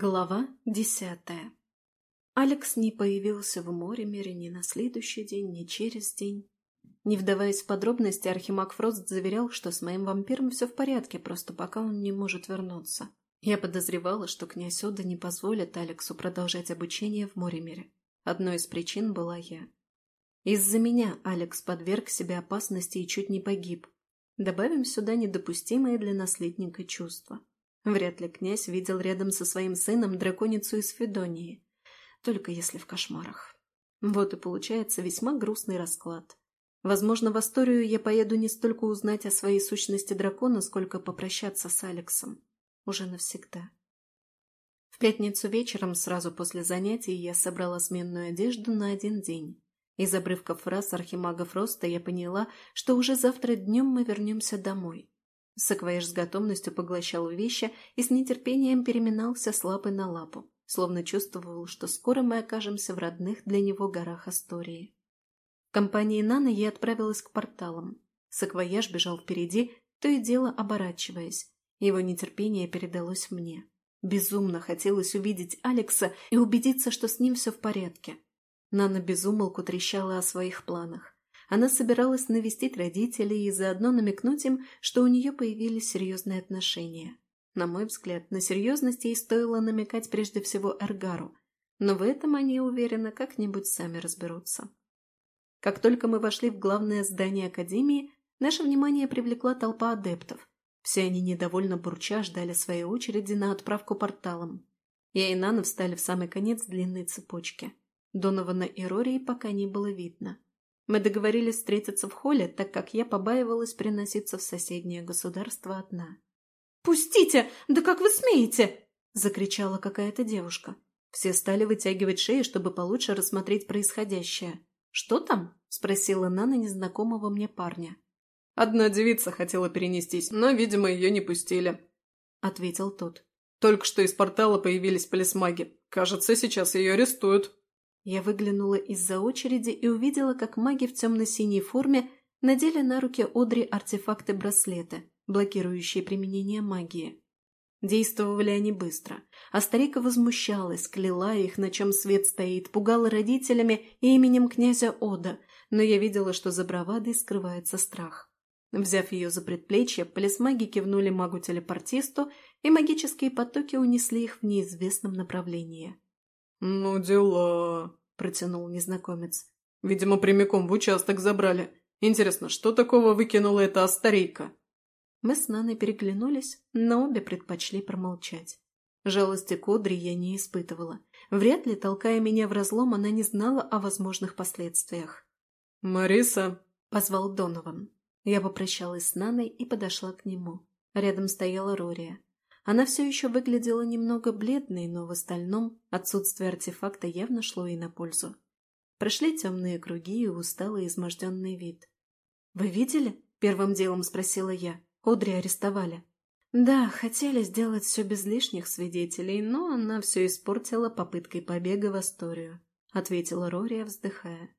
Глава десятая Алекс не появился в море мире ни на следующий день, ни через день. Не вдаваясь в подробности, Архимаг Фрост заверял, что с моим вампиром все в порядке, просто пока он не может вернуться. Я подозревала, что князь Ода не позволит Алексу продолжать обучение в море мире. Одной из причин была я. Из-за меня Алекс подверг себе опасности и чуть не погиб. Добавим сюда недопустимые для наследника чувства. Вряд ли князь видел рядом со своим сыном драконицу из Федонии. Только если в кошмарах. Вот и получается весьма грустный расклад. Возможно, в Асторию я поеду не столько узнать о своей сущности дракона, сколько попрощаться с Алексом. Уже навсегда. В пятницу вечером, сразу после занятий, я собрала сменную одежду на один день. Из обрывков фраз Архимага Фроста я поняла, что уже завтра днем мы вернемся домой. Саквояж с готовностью поглощал вещи и с нетерпением переминался с лапы на лапу, словно чувствовал, что скоро мы окажемся в родных для него горах Астории. В компании Наны я отправилась к порталам. Саквояж бежал впереди, то и дело оборачиваясь. Его нетерпение передалось мне. Безумно хотелось увидеть Алекса и убедиться, что с ним все в порядке. Нана безумолку трещала о своих планах. Она собиралась навестить родителей и заодно намекнуть им, что у нее появились серьезные отношения. На мой взгляд, на серьезность ей стоило намекать прежде всего Эргару, но в этом они, уверенно, как-нибудь сами разберутся. Как только мы вошли в главное здание Академии, наше внимание привлекла толпа адептов. Все они недовольно бурча ждали своей очереди на отправку порталом. Я и Нана встали в самый конец длинной цепочки. Донована и Рории пока не было видно. Мы договорились встретиться в холле, так как я побаивалась приноситься в соседнее государство одна. «Пустите! Да как вы смеете?» – закричала какая-то девушка. Все стали вытягивать шеи, чтобы получше рассмотреть происходящее. «Что там?» – спросила Нана незнакомого мне парня. «Одна девица хотела перенестись, но, видимо, ее не пустили», – ответил тот. «Только что из портала появились полисмаги. Кажется, сейчас ее арестуют». Я выглянула из-за очереди и увидела, как маги в темно-синей форме надели на руки Одри артефакты-браслеты, блокирующие применение магии. Действовали они быстро, а старика возмущалась, кляла их, на чем свет стоит, пугала родителями и именем князя Ода, но я видела, что за бравадой скрывается страх. Взяв ее за предплечье, полисмаги кивнули магу-телепортисту, и магические потоки унесли их в неизвестном направлении. «Ну дела», – протянул незнакомец. «Видимо, прямиком в участок забрали. Интересно, что такого выкинула эта старейка?» Мы с Наной переглянулись, но обе предпочли промолчать. Жалости к Одри я не испытывала. Вряд ли, толкая меня в разлом, она не знала о возможных последствиях. «Мариса!» – позвал Донован. Я попрощалась с Наной и подошла к нему. Рядом стояла Рория. Она все еще выглядела немного бледной, но в остальном отсутствие артефакта явно шло ей на пользу. Прошли темные круги и усталый изможденный вид. «Вы видели?» – первым делом спросила я. Одри арестовали. Да, хотели сделать все без лишних свидетелей, но она все испортила попыткой побега в историю, ответила Рория, вздыхая.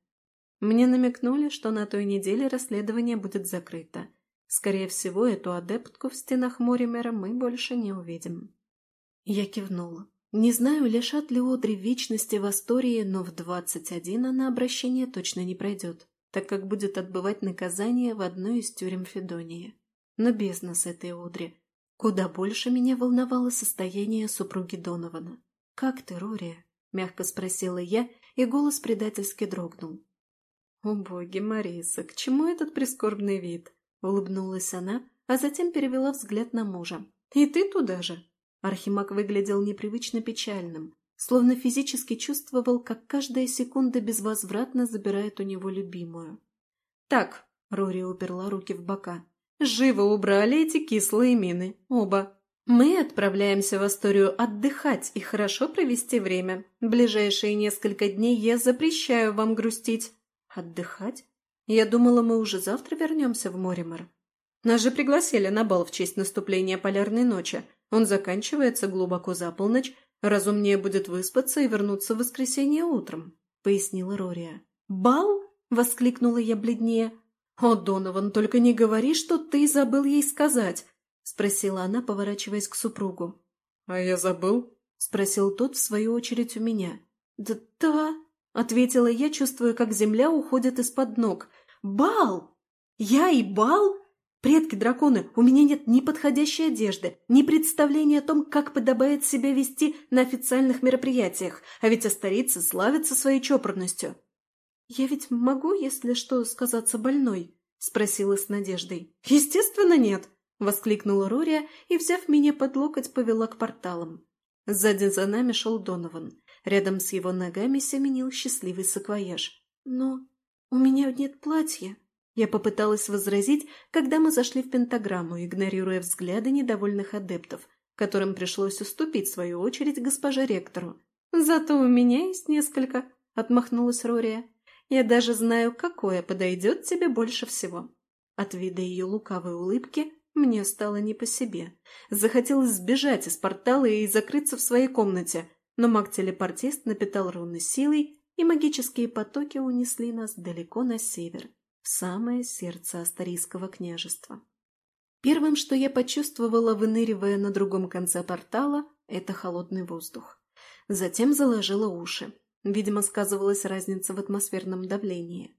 Мне намекнули, что на той неделе расследование будет закрыто, Скорее всего, эту адептку в стенах Моримера мы больше не увидим. Я кивнула. Не знаю, лишат ли Одри вечности в Астории, но в двадцать один она обращение точно не пройдет, так как будет отбывать наказание в одной из тюрем Федонии. Но без нас этой Одри. Куда больше меня волновало состояние супруги Донована. «Как ты, Рория?» – мягко спросила я, и голос предательски дрогнул. «О боги, Мариса, к чему этот прискорбный вид?» Улыбнулась она, а затем перевела взгляд на мужа. «И ты туда же?» Архимаг выглядел непривычно печальным, словно физически чувствовал, как каждая секунда безвозвратно забирает у него любимую. «Так», — Рори уперла руки в бока, — «живо убрали эти кислые мины, оба. Мы отправляемся в Асторию отдыхать и хорошо провести время. Ближайшие несколько дней я запрещаю вам грустить». «Отдыхать? Я думала, мы уже завтра вернемся в Моримор. Нас же пригласили на бал в честь наступления полярной ночи. Он заканчивается глубоко за полночь. Разумнее будет выспаться и вернуться в воскресенье утром», — пояснила Рория. «Бал?» — воскликнула я бледнее. «О, Донован, только не говори, что ты забыл ей сказать», — спросила она, поворачиваясь к супругу. «А я забыл?» спросил тот, в свою очередь, у меня. «Да, да», — ответила я, чувствуя, как земля уходит из-под ног. «Бал! Я и бал? Предки драконы, у меня нет ни подходящей одежды, ни представления о том, как подобает себя вести на официальных мероприятиях, а ведь Астарицы славятся своей чопорностью». «Я ведь могу, если что, сказаться больной?» — спросила с надеждой. «Естественно, нет!» — воскликнула Рория и, взяв меня под локоть, повела к порталам. Сзади за нами шел Донован. Рядом с его ногами семенил счастливый саквояж. «Но у меня нет платья». Я попыталась возразить, когда мы зашли в пентаграмму, игнорируя взгляды недовольных адептов, которым пришлось уступить свою очередь госпоже ректору. «Зато у меня есть несколько», — отмахнулась Рория. «Я даже знаю, какое подойдет тебе больше всего». От вида ее лукавой улыбки мне стало не по себе. Захотелось сбежать из портала и закрыться в своей комнате, но маг-телепортист напитал руны силой, и магические потоки унесли нас далеко на север, в самое сердце Астарийского княжества. Первым, что я почувствовала, выныривая на другом конце портала, это холодный воздух. Затем заложила уши. Видимо, сказывалась разница в атмосферном давлении.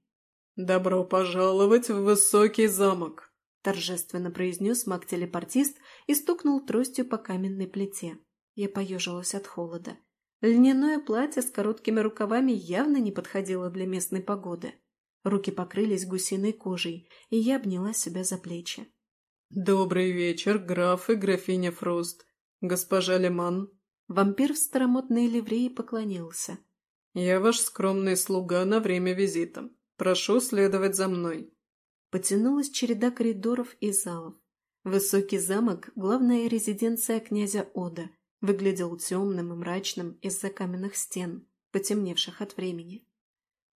«Добро пожаловать в высокий замок!» торжественно произнес маг-телепортист и стукнул тростью по каменной плите. Я поежилась от холода. Льняное платье с короткими рукавами явно не подходило для местной погоды. Руки покрылись гусиной кожей, и я обняла себя за плечи. «Добрый вечер, граф и графиня Фрост. Госпожа Леман». Вампир в старомодной ливреи поклонился. «Я ваш скромный слуга на время визита. Прошу следовать за мной». Потянулась череда коридоров и залов. Высокий замок, главная резиденция князя Ода, выглядел темным и мрачным из-за каменных стен, потемневших от времени.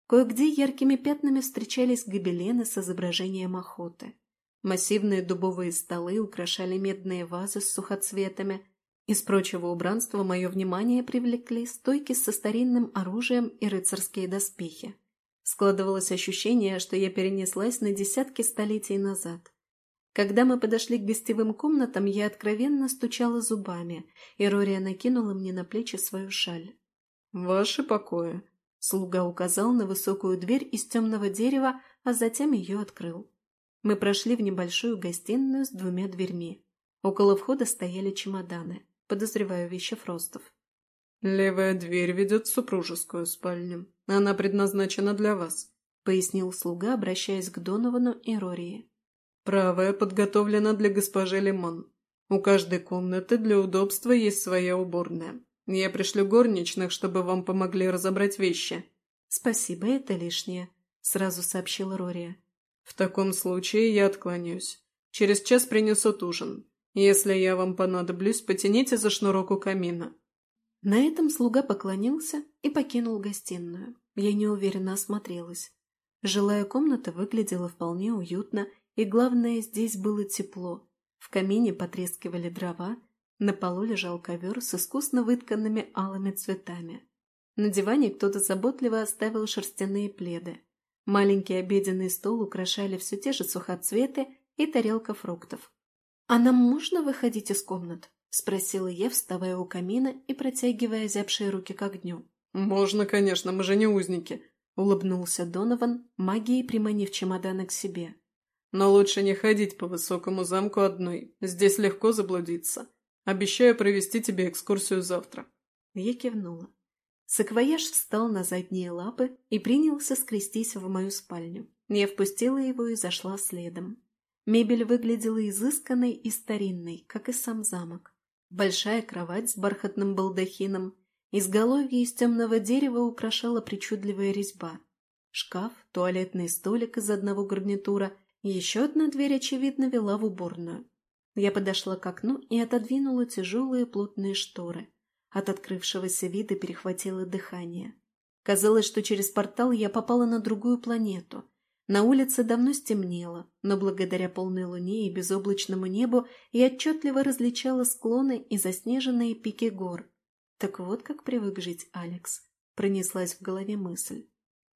Кое-где яркими пятнами встречались гобелены с изображением охоты. Массивные дубовые столы украшали медные вазы с сухоцветами. Из прочего убранства мое внимание привлекли стойки со старинным оружием и рыцарские доспехи. Складывалось ощущение, что я перенеслась на десятки столетий назад. Когда мы подошли к гостевым комнатам, я откровенно стучала зубами, и Рория накинула мне на плечи свою шаль. «Ваши покои», — слуга указал на высокую дверь из темного дерева, а затем ее открыл. Мы прошли в небольшую гостиную с двумя дверьми. Около входа стояли чемоданы, подозреваю вещи Фростов. «Левая дверь ведет в супружескую спальню. Она предназначена для вас», — пояснил слуга, обращаясь к Доновану и Рории. «Правая подготовлена для госпожи Лимон. У каждой комнаты для удобства есть своя уборная. Я пришлю горничных, чтобы вам помогли разобрать вещи». «Спасибо, это лишнее», — сразу сообщила Рория. «В таком случае я отклонюсь. Через час принесут ужин. Если я вам понадоблюсь, потяните за шнурок у камина». На этом слуга поклонился и покинул гостиную. Я неуверенно осмотрелась. Жилая комната выглядела вполне уютно, и главное, здесь было тепло. В камине потрескивали дрова, на полу лежал ковер с искусно вытканными алыми цветами. На диване кто-то заботливо оставил шерстяные пледы. Маленький обеденный стол украшали все те же сухоцветы и тарелка фруктов. «А нам можно выходить из комнат?» — спросила я, вставая у камина и протягивая зябшие руки к огню. «Можно, конечно, мы же не узники», — улыбнулся Донован, магией приманив чемоданы к себе. «Но лучше не ходить по высокому замку одной. Здесь легко заблудиться. Обещаю провести тебе экскурсию завтра». Я кивнула. Саквояж встал на задние лапы и принялся скрестись в мою спальню. Я впустила его и зашла следом. Мебель выглядела изысканной и старинной, как и сам замок. Большая кровать с бархатным балдахином, изголовье из темного дерева украшала причудливая резьба. Шкаф, туалетный столик из одного гарнитура еще одна дверь, очевидно, вела в уборную. Я подошла к окну и отодвинула тяжелые плотные шторы. От открывшегося вида перехватило дыхание. Казалось, что через портал я попала на другую планету, на улице давно стемнело, но благодаря полной луне и безоблачному небу я отчетливо различала склоны и заснеженные пики гор. Так вот как привык жить Алекс. Пронеслась в голове мысль.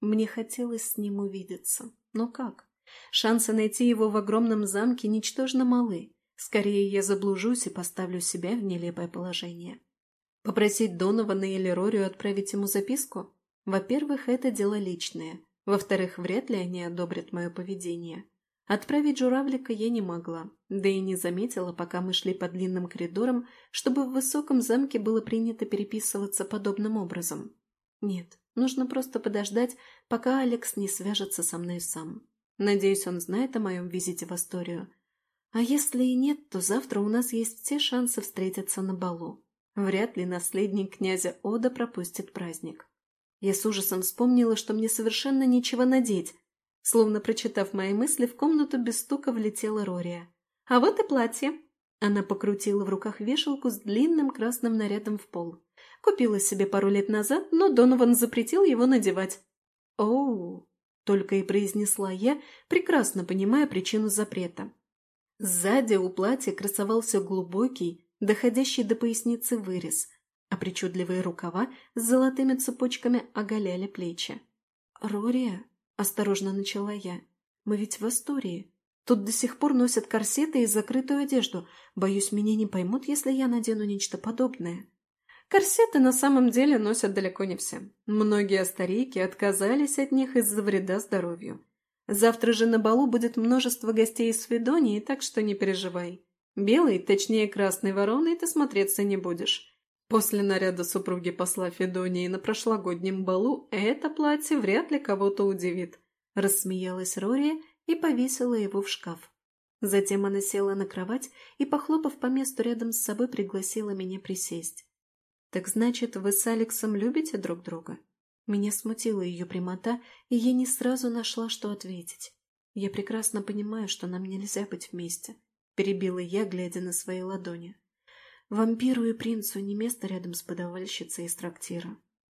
Мне хотелось с ним увидеться. Но как? Шансы найти его в огромном замке ничтожно малы. Скорее я заблужусь и поставлю себя в нелепое положение. Попросить Донована или Рорию отправить ему записку? Во-первых, это дело личное. Во-вторых, вряд ли они одобрят мое поведение. Отправить журавлика я не могла, да и не заметила, пока мы шли по длинным коридорам, чтобы в высоком замке было принято переписываться подобным образом. Нет, нужно просто подождать, пока Алекс не свяжется со мной сам. Надеюсь, он знает о моем визите в Асторию. А если и нет, то завтра у нас есть все шансы встретиться на балу. Вряд ли наследник князя Ода пропустит праздник. Я с ужасом вспомнила, что мне совершенно нечего надеть, Словно прочитав мои мысли, в комнату без стука влетела Рория. «А вот и платье!» Она покрутила в руках вешалку с длинным красным нарядом в пол. Купила себе пару лет назад, но Донован запретил его надевать. «Оу!» — только и произнесла я, прекрасно понимая причину запрета. Сзади у платья красовался глубокий, доходящий до поясницы вырез, а причудливые рукава с золотыми цепочками оголяли плечи. «Рория!» Осторожно начала я. Мы ведь в Астории. Тут до сих пор носят корсеты и закрытую одежду. Боюсь, меня не поймут, если я надену нечто подобное. Корсеты на самом деле носят далеко не все. Многие старики отказались от них из-за вреда здоровью. Завтра же на балу будет множество гостей из Федонии, так что не переживай. Белый, точнее красной вороной, ты смотреться не будешь. После наряда супруги посла Федонии на прошлогоднем балу это платье вряд ли кого-то удивит. Рассмеялась Рори и повесила его в шкаф. Затем она села на кровать и, похлопав по месту рядом с собой, пригласила меня присесть. «Так значит, вы с Алексом любите друг друга?» Меня смутила ее прямота, и я не сразу нашла, что ответить. «Я прекрасно понимаю, что нам нельзя быть вместе», — перебила я, глядя на свои ладони. Вампиру и принцу не место рядом с подавальщицей из трактира.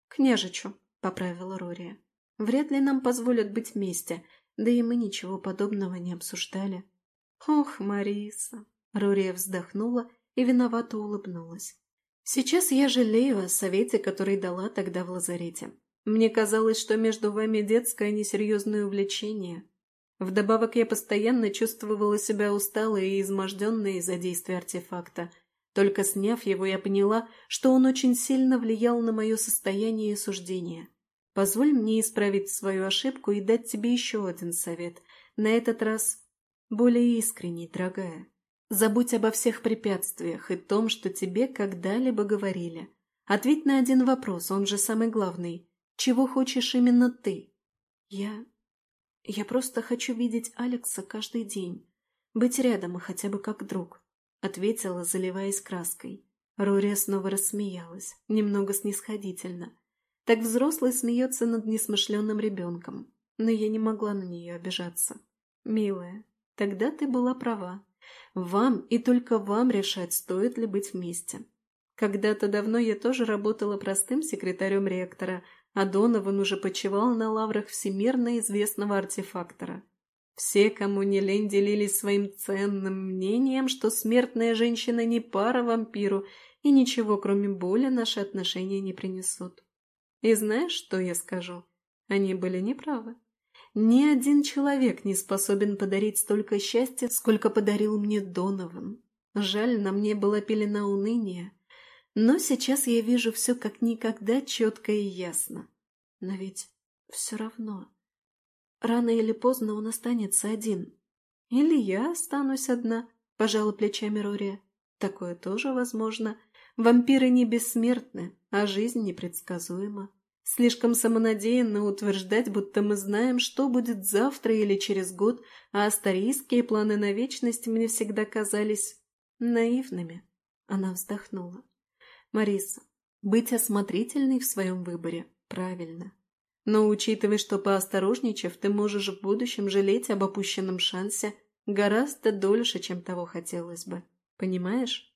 «Княжичу», — поправила Рория. «Вряд ли нам позволят быть вместе, да и мы ничего подобного не обсуждали». «Ох, Мариса!» — Рория вздохнула и виновато улыбнулась. «Сейчас я жалею о совете, который дала тогда в лазарете. Мне казалось, что между вами детское несерьезное увлечение. Вдобавок я постоянно чувствовала себя усталой и изможденной из-за действия артефакта — только сняв его, я поняла, что он очень сильно влиял на мое состояние и суждение. Позволь мне исправить свою ошибку и дать тебе еще один совет. На этот раз более искренний, дорогая. Забудь обо всех препятствиях и том, что тебе когда-либо говорили. Ответь на один вопрос, он же самый главный. Чего хочешь именно ты? Я... Я просто хочу видеть Алекса каждый день. Быть рядом и хотя бы как друг. — ответила, заливаясь краской. Рори снова рассмеялась, немного снисходительно. Так взрослый смеется над несмышленным ребенком. Но я не могла на нее обижаться. «Милая, тогда ты была права. Вам и только вам решать, стоит ли быть вместе. Когда-то давно я тоже работала простым секретарем ректора, а Донован уже почивал на лаврах всемирно известного артефактора. Все, кому не лень, делились своим ценным мнением, что смертная женщина не пара вампиру, и ничего, кроме боли, наши отношения не принесут. И знаешь, что я скажу? Они были неправы. Ни один человек не способен подарить столько счастья, сколько подарил мне Донован. Жаль, на мне была пелена уныния. Но сейчас я вижу все как никогда четко и ясно. Но ведь все равно... Рано или поздно он останется один. Или я останусь одна, пожала плечами Рория. Такое тоже возможно. Вампиры не бессмертны, а жизнь непредсказуема. Слишком самонадеянно утверждать, будто мы знаем, что будет завтра или через год, а астарийские планы на вечность мне всегда казались наивными. Она вздохнула. Мариса, быть осмотрительной в своем выборе правильно. Но учитывая, что поосторожничав, ты можешь в будущем жалеть об опущенном шансе гораздо дольше, чем того хотелось бы. Понимаешь?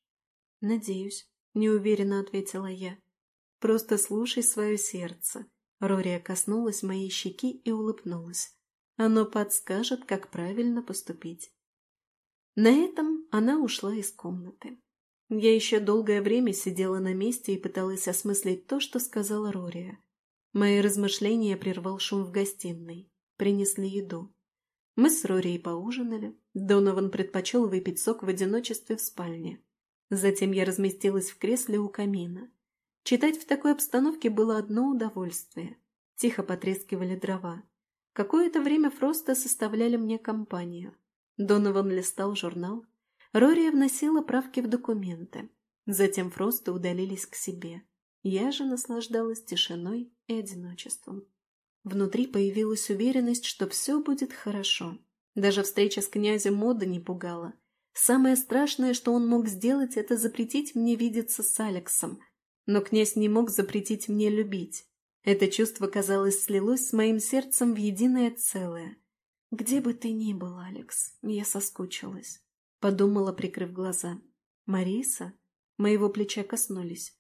Надеюсь, неуверенно ответила я. Просто слушай свое сердце. Рория коснулась моей щеки и улыбнулась. Оно подскажет, как правильно поступить. На этом она ушла из комнаты. Я еще долгое время сидела на месте и пыталась осмыслить то, что сказала Рория. Мои размышления прервал шум в гостиной. Принесли еду. Мы с Рори поужинали. Донован предпочел выпить сок в одиночестве в спальне. Затем я разместилась в кресле у камина. Читать в такой обстановке было одно удовольствие. Тихо потрескивали дрова. Какое-то время Фроста составляли мне компанию. Донован листал журнал. Рория вносила правки в документы. Затем Фросты удалились к себе. Я же наслаждалась тишиной и одиночеством. Внутри появилась уверенность, что все будет хорошо. Даже встреча с князем Мода не пугала. Самое страшное, что он мог сделать, это запретить мне видеться с Алексом. Но князь не мог запретить мне любить. Это чувство, казалось, слилось с моим сердцем в единое целое. «Где бы ты ни был, Алекс, я соскучилась», — подумала, прикрыв глаза. «Мариса?» Моего плеча коснулись.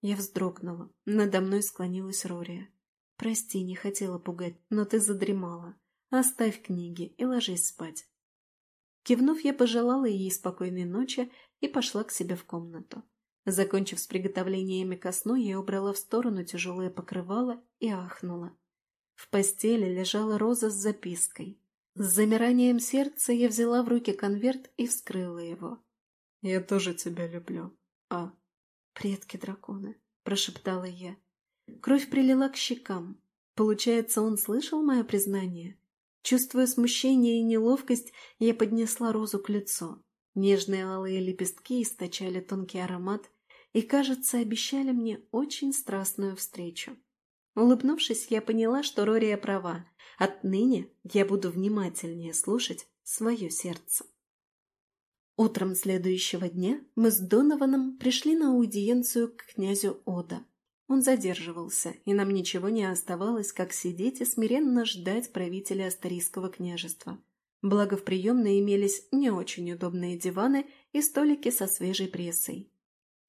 Я вздрогнула. Надо мной склонилась Рория. «Прости, не хотела пугать, но ты задремала. Оставь книги и ложись спать». Кивнув, я пожелала ей спокойной ночи и пошла к себе в комнату. Закончив с приготовлениями ко сну, я убрала в сторону тяжелое покрывало и ахнула. В постели лежала роза с запиской. С замиранием сердца я взяла в руки конверт и вскрыла его. «Я тоже тебя люблю. А...» «Предки дракона», — прошептала я. Кровь прилила к щекам. Получается, он слышал мое признание? Чувствуя смущение и неловкость, я поднесла розу к лицу. Нежные алые лепестки источали тонкий аромат и, кажется, обещали мне очень страстную встречу. Улыбнувшись, я поняла, что Рория права. Отныне я буду внимательнее слушать свое сердце. Утром следующего дня мы с Донованом пришли на аудиенцию к князю Ода. Он задерживался, и нам ничего не оставалось, как сидеть и смиренно ждать правителя Астарийского княжества. Благо в приемной имелись не очень удобные диваны и столики со свежей прессой.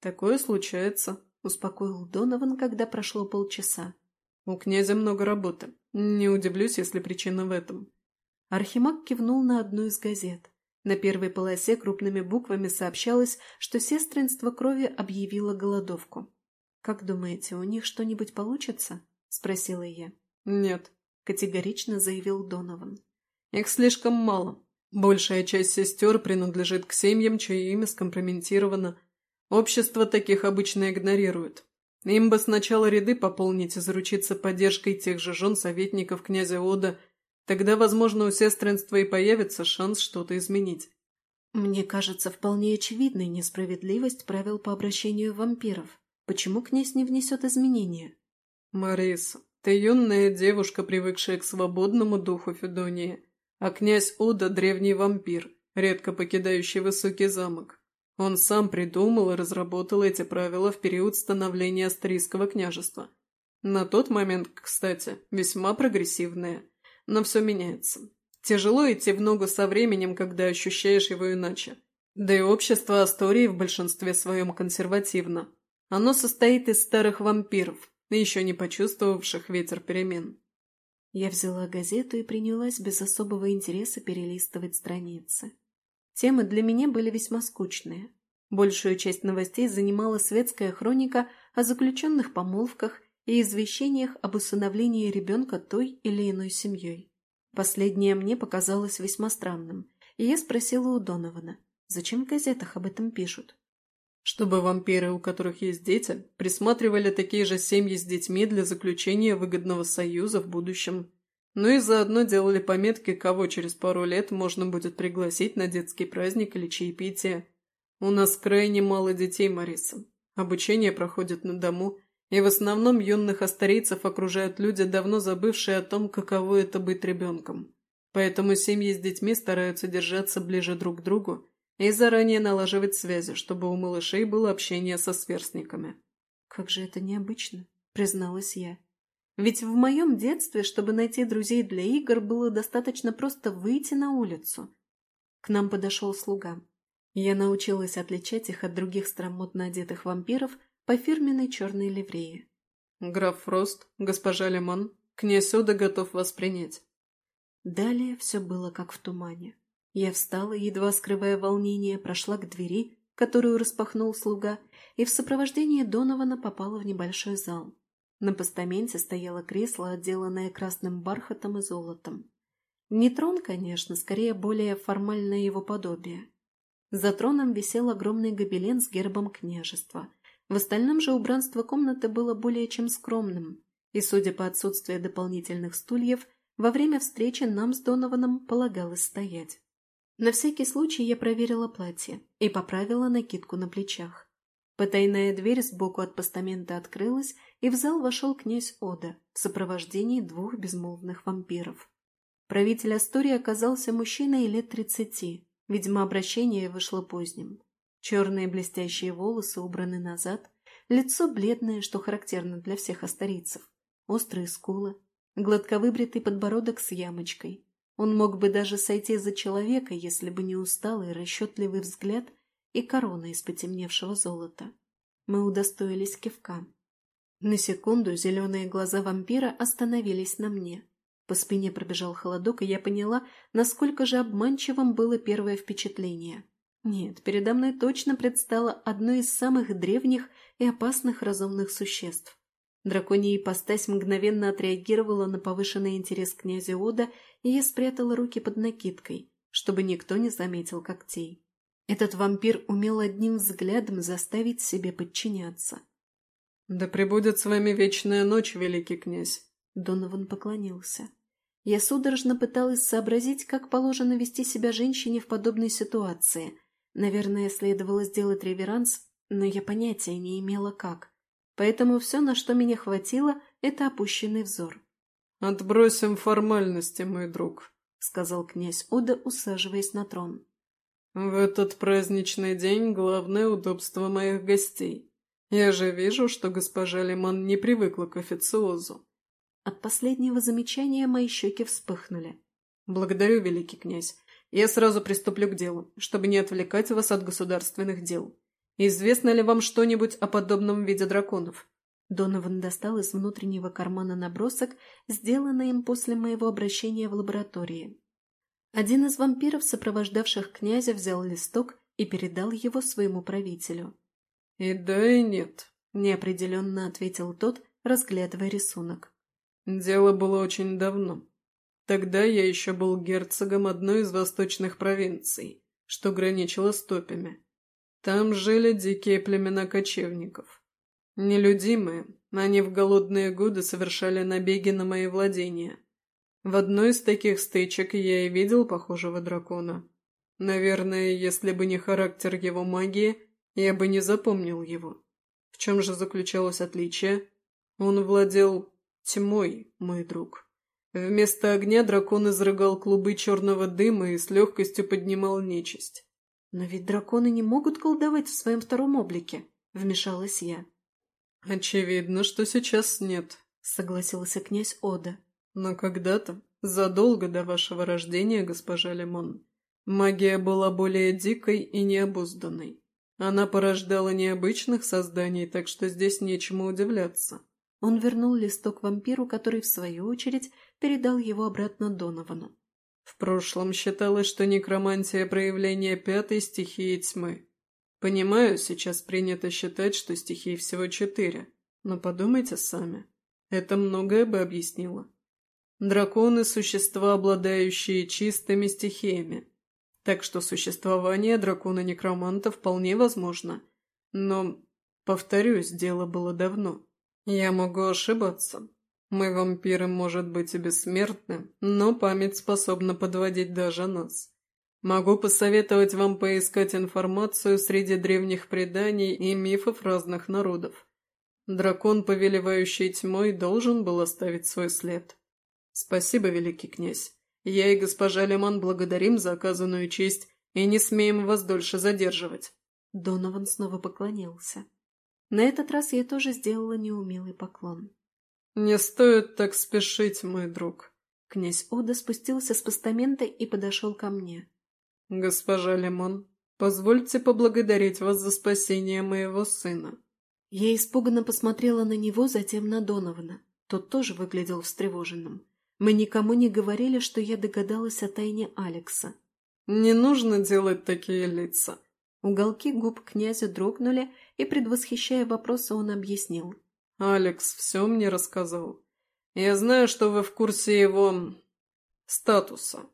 «Такое случается», — успокоил Донован, когда прошло полчаса. «У князя много работы. Не удивлюсь, если причина в этом». Архимаг кивнул на одну из газет. На первой полосе крупными буквами сообщалось, что сестринство крови объявило голодовку. «Как думаете, у них что-нибудь получится?» – спросила я. «Нет», – категорично заявил Донован. «Их слишком мало. Большая часть сестер принадлежит к семьям, чье имя скомпрометировано. Общество таких обычно игнорирует. Им бы сначала ряды пополнить и заручиться поддержкой тех же жен советников князя Ода, тогда, возможно, у сестринства и появится шанс что-то изменить». «Мне кажется вполне очевидной несправедливость правил по обращению вампиров», Почему князь не внесет изменения? Мариса, ты юная девушка, привыкшая к свободному духу Федонии, а князь Уда – древний вампир, редко покидающий высокий замок. Он сам придумал и разработал эти правила в период становления Австрийского княжества. На тот момент, кстати, весьма прогрессивные. Но все меняется. Тяжело идти в ногу со временем, когда ощущаешь его иначе. Да и общество Астории в большинстве своем консервативно. Оно состоит из старых вампиров, еще не почувствовавших ветер перемен. Я взяла газету и принялась без особого интереса перелистывать страницы. Темы для меня были весьма скучные. Большую часть новостей занимала светская хроника о заключенных помолвках и извещениях об усыновлении ребенка той или иной семьей. Последнее мне показалось весьма странным, и я спросила у Донована, зачем в газетах об этом пишут. Чтобы вампиры, у которых есть дети, присматривали такие же семьи с детьми для заключения выгодного союза в будущем. Ну и заодно делали пометки, кого через пару лет можно будет пригласить на детский праздник или чаепитие. У нас крайне мало детей, Мариса. Обучение проходит на дому, и в основном юных астарийцев окружают люди, давно забывшие о том, каково это быть ребенком. Поэтому семьи с детьми стараются держаться ближе друг к другу и заранее налаживать связи, чтобы у малышей было общение со сверстниками. «Как же это необычно», — призналась я. «Ведь в моем детстве, чтобы найти друзей для игр, было достаточно просто выйти на улицу». К нам подошел слуга. Я научилась отличать их от других стромотно одетых вампиров по фирменной черной ливреи. «Граф Фрост, госпожа Лемон, князь Ода готов вас принять». Далее все было как в тумане. Я встала, едва скрывая волнение, прошла к двери, которую распахнул слуга, и в сопровождении Донована попала в небольшой зал. На постаменте стояло кресло, отделанное красным бархатом и золотом. Не трон, конечно, скорее более формальное его подобие. За троном висел огромный гобелен с гербом княжества, В остальном же убранство комнаты было более чем скромным, и, судя по отсутствию дополнительных стульев, во время встречи нам с Донованом полагалось стоять. На всякий случай я проверила платье и поправила накидку на плечах. Потайная дверь сбоку от постамента открылась, и в зал вошел князь Ода в сопровождении двух безмолвных вампиров. Правитель Астории оказался мужчиной лет тридцати, видимо, обращение вышло поздним. Черные блестящие волосы убраны назад, лицо бледное, что характерно для всех астарийцев, острые скулы, гладковыбритый подбородок с ямочкой. Он мог бы даже сойти за человека, если бы не усталый расчетливый взгляд и корона из потемневшего золота. Мы удостоились кивка. На секунду зеленые глаза вампира остановились на мне. По спине пробежал холодок, и я поняла, насколько же обманчивым было первое впечатление. Нет, передо мной точно предстало одно из самых древних и опасных разумных существ. Драконья ипостась мгновенно отреагировала на повышенный интерес князя Ода, и я спрятала руки под накидкой, чтобы никто не заметил когтей. Этот вампир умел одним взглядом заставить себе подчиняться. «Да пребудет с вами вечная ночь, великий князь!» Донован поклонился. Я судорожно пыталась сообразить, как положено вести себя женщине в подобной ситуации. Наверное, следовало сделать реверанс, но я понятия не имела как поэтому все, на что меня хватило, это опущенный взор. «Отбросим формальности, мой друг», — сказал князь Ода, усаживаясь на трон. «В этот праздничный день главное удобство моих гостей. Я же вижу, что госпожа Лиман не привыкла к официозу». От последнего замечания мои щеки вспыхнули. «Благодарю, великий князь. Я сразу приступлю к делу, чтобы не отвлекать вас от государственных дел. Известно ли вам что-нибудь о подобном виде драконов?» Донован достал из внутреннего кармана набросок, сделанный им после моего обращения в лаборатории. Один из вампиров, сопровождавших князя, взял листок и передал его своему правителю. «И да, и нет», — неопределенно ответил тот, разглядывая рисунок. «Дело было очень давно. Тогда я еще был герцогом одной из восточных провинций, что граничило с топями. Там жили дикие племена кочевников. Нелюдимые, они в голодные годы совершали набеги на мои владения. В одной из таких стычек я и видел похожего дракона. Наверное, если бы не характер его магии, я бы не запомнил его. В чем же заключалось отличие? Он владел тьмой, мой друг. Вместо огня дракон изрыгал клубы черного дыма и с легкостью поднимал нечисть. «Но ведь драконы не могут колдовать в своем втором облике», — вмешалась я. «Очевидно, что сейчас нет», — согласился князь Ода. «Но когда-то, задолго до вашего рождения, госпожа Лимон, магия была более дикой и необузданной. Она порождала необычных созданий, так что здесь нечему удивляться». Он вернул листок вампиру, который, в свою очередь, передал его обратно Доновану. В прошлом считалось, что некромантия – проявление пятой стихии тьмы. Понимаю, сейчас принято считать, что стихий всего четыре, но подумайте сами. Это многое бы объяснило. Драконы – существа, обладающие чистыми стихиями. Так что существование дракона-некроманта вполне возможно. Но, повторюсь, дело было давно. Я могу ошибаться, мы, вампиры, может быть и бессмертны, но память способна подводить даже нас. Могу посоветовать вам поискать информацию среди древних преданий и мифов разных народов. Дракон, повелевающий тьмой, должен был оставить свой след. Спасибо, великий князь. Я и госпожа Леман благодарим за оказанную честь и не смеем вас дольше задерживать. Донован снова поклонился. На этот раз я тоже сделала неумелый поклон. «Не стоит так спешить, мой друг». Князь Ода спустился с постамента и подошел ко мне. «Госпожа Лимон, позвольте поблагодарить вас за спасение моего сына». Я испуганно посмотрела на него, затем на Донована. Тот тоже выглядел встревоженным. Мы никому не говорили, что я догадалась о тайне Алекса. «Не нужно делать такие лица». Уголки губ князя дрогнули, и, предвосхищая вопросы, он объяснил. Алекс все мне рассказал. Я знаю, что вы в курсе его... статуса.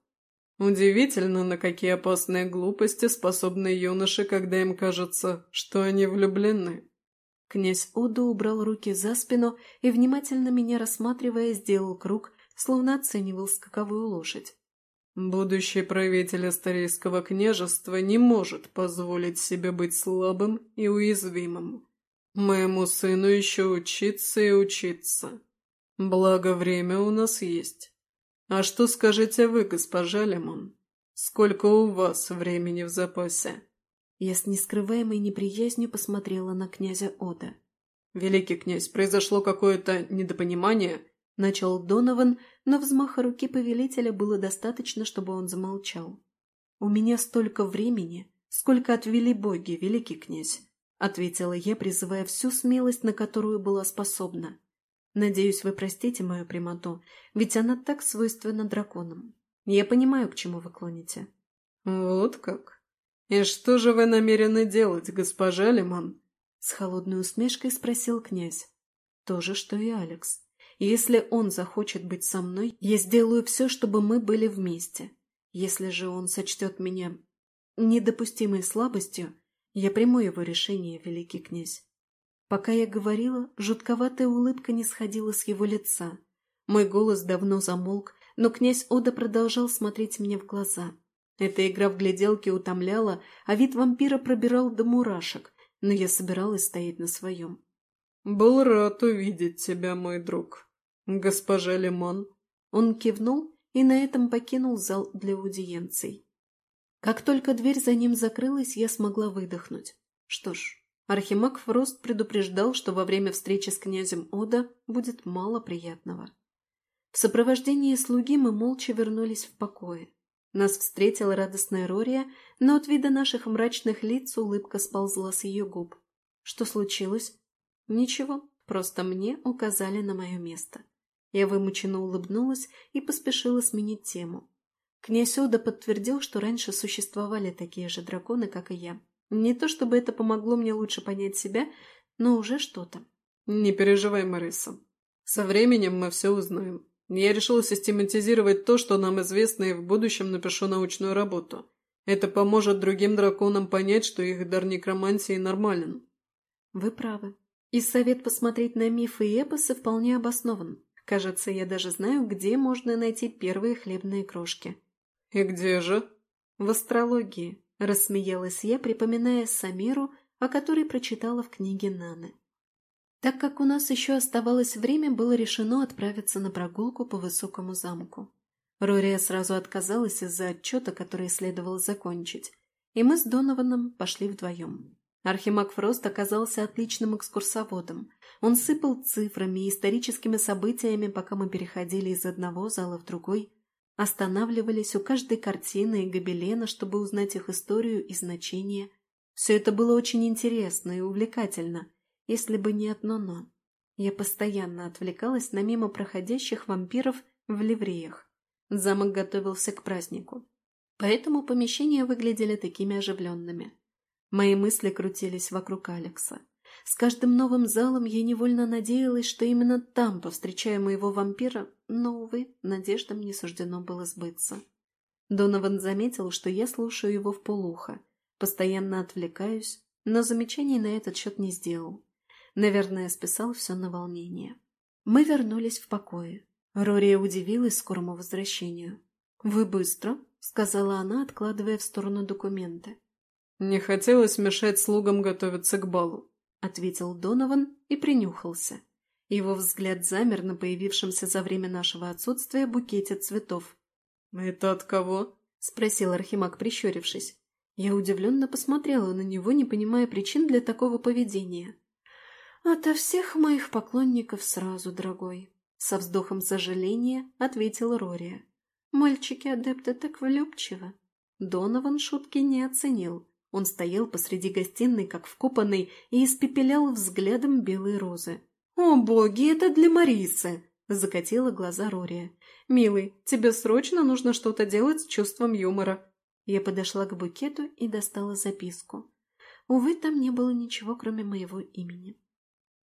Удивительно, на какие опасные глупости способны юноши, когда им кажется, что они влюблены. Князь Ода убрал руки за спину и, внимательно меня рассматривая, сделал круг, словно оценивал скаковую лошадь. «Будущий правитель Астарийского княжества не может позволить себе быть слабым и уязвимым. Моему сыну еще учиться и учиться. Благо, время у нас есть. А что скажете вы, госпожа Лемон? Сколько у вас времени в запасе?» Я с нескрываемой неприязнью посмотрела на князя Ода. «Великий князь, произошло какое-то недопонимание», — начал Донован, но взмаха руки повелителя было достаточно, чтобы он замолчал. «У меня столько времени, сколько отвели боги, великий князь», — ответила я, призывая всю смелость, на которую была способна. «Надеюсь, вы простите мою прямоту, ведь она так свойственна драконам. Я понимаю, к чему вы клоните». «Вот как?» «И что же вы намерены делать, госпожа Лимон?» С холодной усмешкой спросил князь. «То же, что и Алекс. Если он захочет быть со мной, я сделаю все, чтобы мы были вместе. Если же он сочтет меня недопустимой слабостью, я приму его решение, великий князь». Пока я говорила, жутковатая улыбка не сходила с его лица. Мой голос давно замолк, но князь Ода продолжал смотреть мне в глаза. Эта игра в гляделки утомляла, а вид вампира пробирал до мурашек, но я собиралась стоять на своем. «Был рад увидеть тебя, мой друг. Госпожа Лимон». Он кивнул и на этом покинул зал для аудиенций. Как только дверь за ним закрылась, я смогла выдохнуть. Что ж, Архимаг Фрост предупреждал, что во время встречи с князем Ода будет мало приятного. В сопровождении слуги мы молча вернулись в покое. Нас встретила радостная Рория, но от вида наших мрачных лиц улыбка сползла с ее губ. Что случилось? Ничего, просто мне указали на мое место. Я вымученно улыбнулась и поспешила сменить тему. Князь Ода подтвердил, что раньше существовали такие же драконы, как и я. Не то чтобы это помогло мне лучше понять себя, но уже что-то. «Не переживай, Мариса. Со временем мы все узнаем. Я решил систематизировать то, что нам известно, и в будущем напишу научную работу. Это поможет другим драконам понять, что их дар некромантии нормален. Вы правы. И совет посмотреть на мифы и эпосы вполне обоснован. Кажется, я даже знаю, где можно найти первые хлебные крошки. И где же? В астрологии, рассмеялась я, припоминая Самиру, о которой прочитала в книге Наны. Так как у нас еще оставалось время, было решено отправиться на прогулку по высокому замку. Рория сразу отказалась из-за отчета, который следовало закончить, и мы с Донованом пошли вдвоем. Архимаг Фрост оказался отличным экскурсоводом. Он сыпал цифрами и историческими событиями, пока мы переходили из одного зала в другой, останавливались у каждой картины и гобелена, чтобы узнать их историю и значение. Все это было очень интересно и увлекательно – если бы не одно «но». Я постоянно отвлекалась на мимо проходящих вампиров в ливреях. Замок готовился к празднику. Поэтому помещения выглядели такими оживленными. Мои мысли крутились вокруг Алекса. С каждым новым залом я невольно надеялась, что именно там повстречаю моего вампира, но, увы, надеждам не суждено было сбыться. Донован заметил, что я слушаю его в полухо, постоянно отвлекаюсь, но замечаний на этот счет не сделал. Наверное, списал все на волнение. Мы вернулись в покое. Рория удивилась скорому возвращению. «Вы быстро?» — сказала она, откладывая в сторону документы. «Не хотелось мешать слугам готовиться к балу», — ответил Донован и принюхался. Его взгляд замер на появившемся за время нашего отсутствия букете цветов. «Это от кого?» — спросил Архимаг, прищурившись. Я удивленно посмотрела на него, не понимая причин для такого поведения. «Ото всех моих поклонников сразу, дорогой», — со вздохом сожаления ответила Рория. «Мальчики-адепты так влюбчивы». Донован шутки не оценил. Он стоял посреди гостиной, как вкопанный, и испепелял взглядом белые розы. «О, боги, это для Марисы!» — закатила глаза Рория. «Милый, тебе срочно нужно что-то делать с чувством юмора». Я подошла к букету и достала записку. Увы, там не было ничего, кроме моего имени.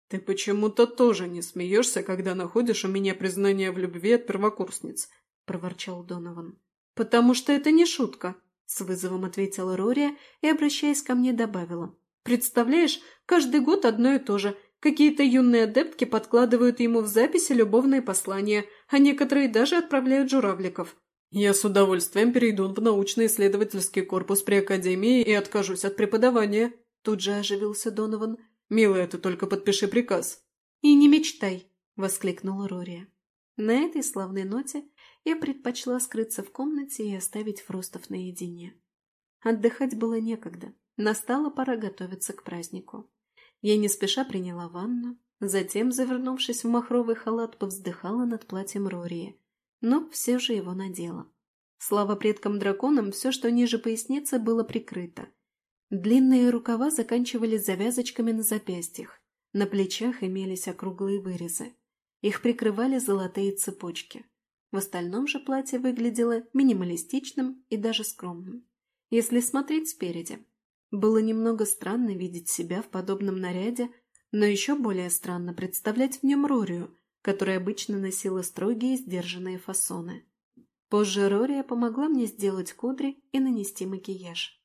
«Ты почему-то тоже не смеешься, когда находишь у меня признание в любви от первокурсниц», — проворчал Донован. «Потому что это не шутка», — с вызовом ответила Рория и, обращаясь ко мне, добавила. Представляешь, каждый год одно и то же. Какие-то юные адептки подкладывают ему в записи любовные послания, а некоторые даже отправляют журавликов. Я с удовольствием перейду в научно-исследовательский корпус при Академии и откажусь от преподавания. Тут же оживился Донован. «Милая, ты только подпиши приказ». «И не мечтай», — воскликнула Рория. На этой славной ноте я предпочла скрыться в комнате и оставить Фростов наедине. Отдыхать было некогда. Настала пора готовиться к празднику. Я не спеша приняла ванну, затем, завернувшись в махровый халат, повздыхала над платьем Рории, но все же его надела. Слава предкам-драконам, все, что ниже поясницы, было прикрыто. Длинные рукава заканчивались завязочками на запястьях, на плечах имелись округлые вырезы. Их прикрывали золотые цепочки. В остальном же платье выглядело минималистичным и даже скромным, если смотреть спереди. Было немного странно видеть себя в подобном наряде, но еще более странно представлять в нем Рорию, которая обычно носила строгие сдержанные фасоны. Позже Рория помогла мне сделать кудри и нанести макияж.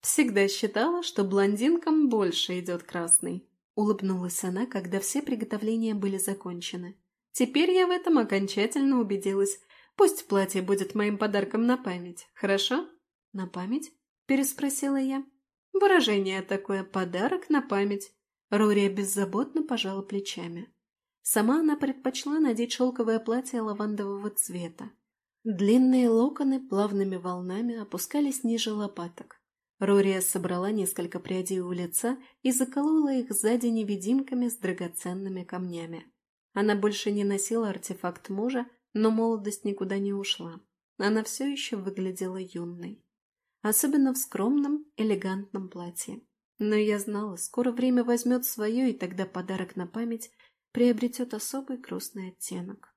«Всегда считала, что блондинкам больше идет красный», — улыбнулась она, когда все приготовления были закончены. «Теперь я в этом окончательно убедилась. Пусть платье будет моим подарком на память, хорошо?» «На память?» — переспросила я. Выражение такое «подарок на память». Рория беззаботно пожала плечами. Сама она предпочла надеть шелковое платье лавандового цвета. Длинные локоны плавными волнами опускались ниже лопаток. Рория собрала несколько прядей у лица и заколола их сзади невидимками с драгоценными камнями. Она больше не носила артефакт мужа, но молодость никуда не ушла. Она все еще выглядела юной особенно в скромном, элегантном платье. Но я знала, скоро время возьмет свое, и тогда подарок на память приобретет особый грустный оттенок.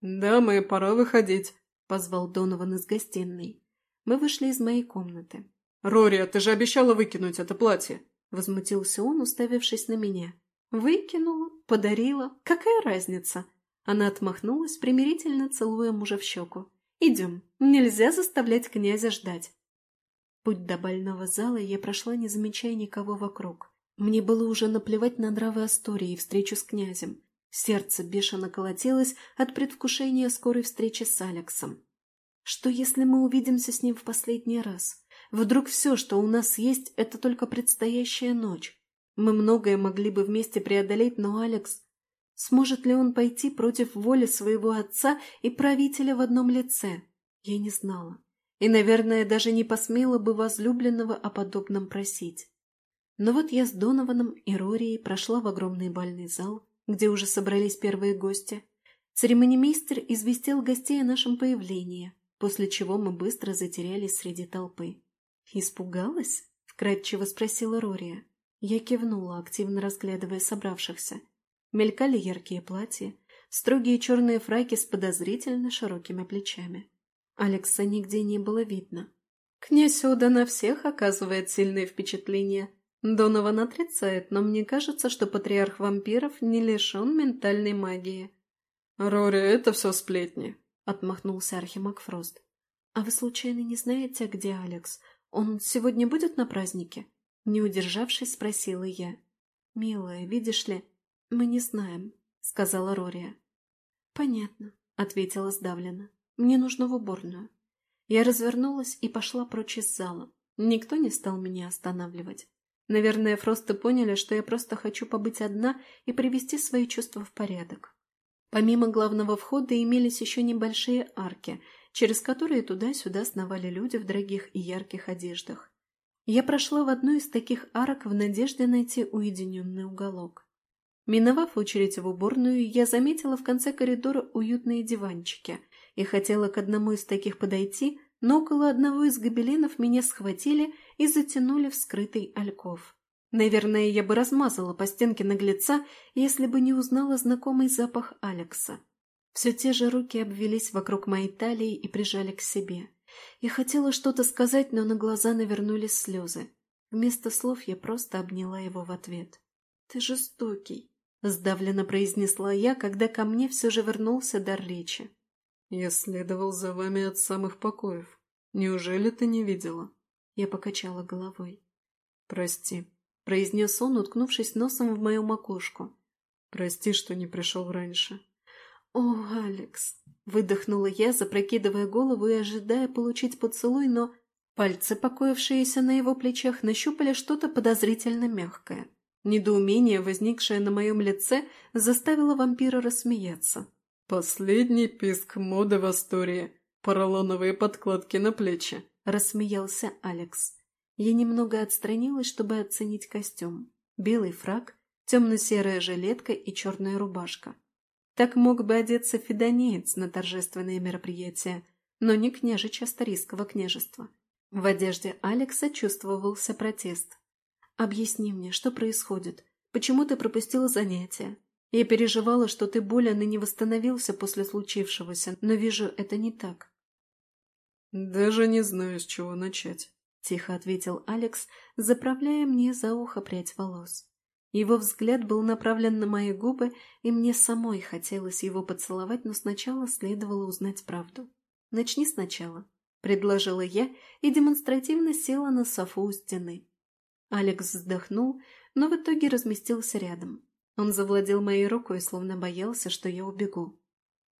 «Дамы, пора выходить», — позвал Донован из гостиной. Мы вышли из моей комнаты. «Рори, а ты же обещала выкинуть это платье!» — возмутился он, уставившись на меня. «Выкинула, подарила. Какая разница?» Она отмахнулась, примирительно целуя мужа в щеку. «Идем. Нельзя заставлять князя ждать. Путь до больного зала я прошла, не замечая никого вокруг. Мне было уже наплевать на нравы Астории и встречу с князем. Сердце бешено колотилось от предвкушения скорой встречи с Алексом. Что, если мы увидимся с ним в последний раз? Вдруг все, что у нас есть, это только предстоящая ночь. Мы многое могли бы вместе преодолеть, но Алекс... Сможет ли он пойти против воли своего отца и правителя в одном лице? Я не знала и, наверное, даже не посмела бы возлюбленного о подобном просить. Но вот я с Донованом и Рорией прошла в огромный бальный зал, где уже собрались первые гости. Церемонимейстер известил гостей о нашем появлении, после чего мы быстро затерялись среди толпы. «Испугалась?» — вкратчиво спросила Рория. Я кивнула, активно разглядывая собравшихся. Мелькали яркие платья, строгие черные фраки с подозрительно широкими плечами. Алекса нигде не было видно. Князь Ода на всех оказывает сильное впечатление. Донован отрицает, но мне кажется, что патриарх вампиров не лишен ментальной магии. «Рори, это все сплетни», — отмахнулся Архимаг Фрост. «А вы случайно не знаете, где Алекс? Он сегодня будет на празднике?» Не удержавшись, спросила я. «Милая, видишь ли, мы не знаем», — сказала Рория. «Понятно», — ответила сдавленно. Мне нужно в уборную. Я развернулась и пошла прочь из зала. Никто не стал меня останавливать. Наверное, Фросты поняли, что я просто хочу побыть одна и привести свои чувства в порядок. Помимо главного входа имелись еще небольшие арки, через которые туда-сюда сновали люди в дорогих и ярких одеждах. Я прошла в одну из таких арок в надежде найти уединенный уголок. Миновав очередь в уборную, я заметила в конце коридора уютные диванчики – и хотела к одному из таких подойти, но около одного из гобеленов меня схватили и затянули в скрытый альков. Наверное, я бы размазала по стенке наглеца, если бы не узнала знакомый запах Алекса. Все те же руки обвелись вокруг моей талии и прижали к себе. Я хотела что-то сказать, но на глаза навернулись слезы. Вместо слов я просто обняла его в ответ. «Ты жестокий», — сдавленно произнесла я, когда ко мне все же вернулся дар речи. «Я следовал за вами от самых покоев. Неужели ты не видела?» Я покачала головой. «Прости. – произнес он, уткнувшись носом в мою макушку. «Прости, что не пришел раньше». «О, Алекс!» – выдохнула я, запрокидывая голову и ожидая получить поцелуй, но пальцы, покоившиеся на его плечах, нащупали что-то подозрительно мягкое. Недоумение, возникшее на моем лице, заставило вампира рассмеяться. «Последний писк моды в Астории. Поролоновые подкладки на плечи», – рассмеялся Алекс. Я немного отстранилась, чтобы оценить костюм. Белый фраг, темно-серая жилетка и черная рубашка. Так мог бы одеться фидонеец на торжественные мероприятия, но не княжич Астарийского княжества. В одежде Алекса чувствовался протест. «Объясни мне, что происходит? Почему ты пропустила занятия? Я переживала, что ты болен и не восстановился после случившегося, но вижу, это не так». «Даже не знаю, с чего начать», — тихо ответил Алекс, заправляя мне за ухо прядь волос. Его взгляд был направлен на мои губы, и мне самой хотелось его поцеловать, но сначала следовало узнать правду. «Начни сначала», — предложила я и демонстративно села на софу у стены. Алекс вздохнул, но в итоге разместился рядом. Он завладел моей рукой, словно боялся, что я убегу.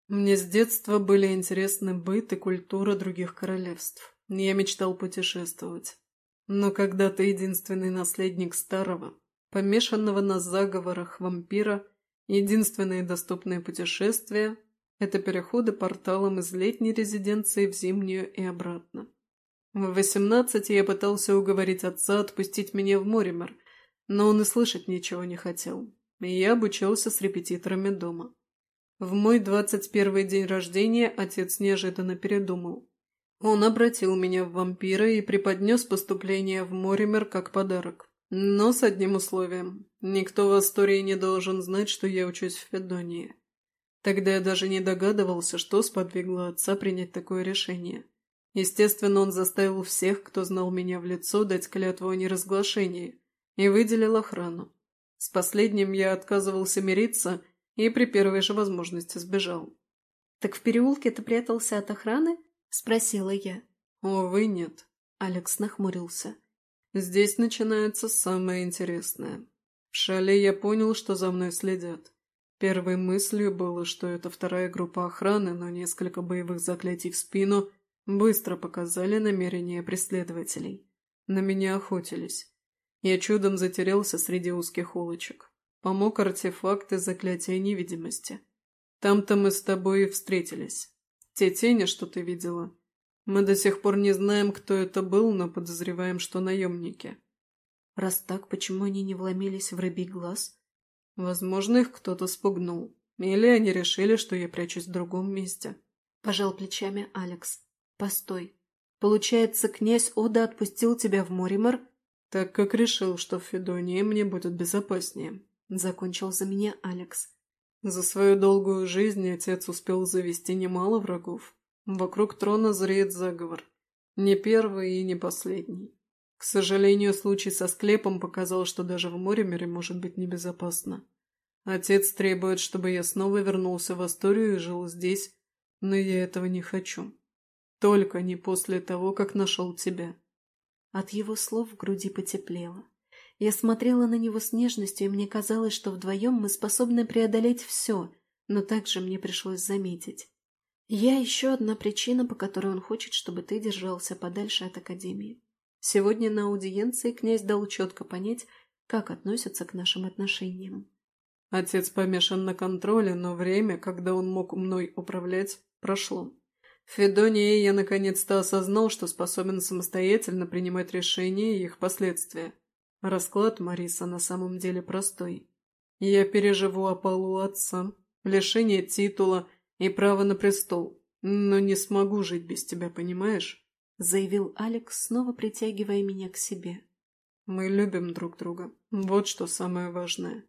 «Мне с детства были интересны быт и культура других королевств. Я мечтал путешествовать. Но когда ты единственный наследник старого, помешанного на заговорах вампира, единственные доступные путешествия – это переходы порталом из летней резиденции в зимнюю и обратно. В восемнадцати я пытался уговорить отца отпустить меня в Моример, но он и слышать ничего не хотел, и я обучался с репетиторами дома. В мой двадцать первый день рождения отец неожиданно передумал. Он обратил меня в вампира и преподнес поступление в Моример как подарок. Но с одним условием. Никто в Астории не должен знать, что я учусь в Федонии. Тогда я даже не догадывался, что сподвигло отца принять такое решение. Естественно, он заставил всех, кто знал меня в лицо, дать клятву о неразглашении и выделил охрану. С последним я отказывался мириться и при первой же возможности сбежал. «Так в переулке ты прятался от охраны?» – спросила я. «Увы, нет», – Алекс нахмурился. Здесь начинается самое интересное. В шале я понял, что за мной следят. Первой мыслью было, что это вторая группа охраны, но несколько боевых заклятий в спину быстро показали намерения преследователей. На меня охотились. Я чудом затерялся среди узких улочек. Помог артефакт и заклятие невидимости. Там-то мы с тобой и встретились. Те тени, что ты видела, мы до сих пор не знаем, кто это был, но подозреваем, что наемники. Раз так, почему они не вломились в рыбий глаз? Возможно, их кто-то спугнул. Или они решили, что я прячусь в другом месте. Пожал плечами Алекс. Постой. Получается, князь Ода отпустил тебя в Моримор? Так как решил, что в Федонии мне будет безопаснее. Закончил за меня Алекс. За свою долгую жизнь отец успел завести немало врагов. Вокруг трона зреет заговор. Не первый и не последний. К сожалению, случай со склепом показал, что даже в Моремере может быть небезопасно. Отец требует, чтобы я снова вернулся в Асторию и жил здесь, но я этого не хочу. Только не после того, как нашел тебя. От его слов в груди потеплело. Я смотрела на него с нежностью, и мне казалось, что вдвоем мы способны преодолеть все, но также мне пришлось заметить. Я еще одна причина, по которой он хочет, чтобы ты держался подальше от Академии. Сегодня на аудиенции князь дал четко понять, как относятся к нашим отношениям. Отец помешан на контроле, но время, когда он мог мной управлять, прошло. В Федонии я наконец-то осознал, что способен самостоятельно принимать решения и их последствия. Расклад Мариса на самом деле простой. Я переживу опалу отца, лишение титула – и право на престол, но не смогу жить без тебя, понимаешь?» — заявил Алекс, снова притягивая меня к себе. «Мы любим друг друга. Вот что самое важное.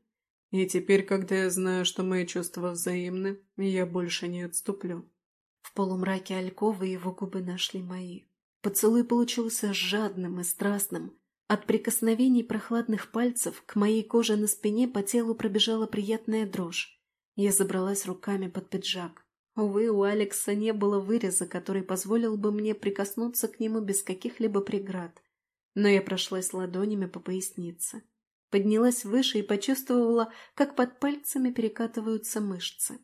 И теперь, когда я знаю, что мои чувства взаимны, я больше не отступлю». В полумраке Алькова его губы нашли мои. Поцелуй получился жадным и страстным. От прикосновений прохладных пальцев к моей коже на спине по телу пробежала приятная дрожь. Я забралась руками под пиджак. Увы, у Алекса не было выреза, который позволил бы мне прикоснуться к нему без каких-либо преград. Но я прошлась ладонями по пояснице. поднялась выше и почувствовала, как под пальцами перекатываются мышцы.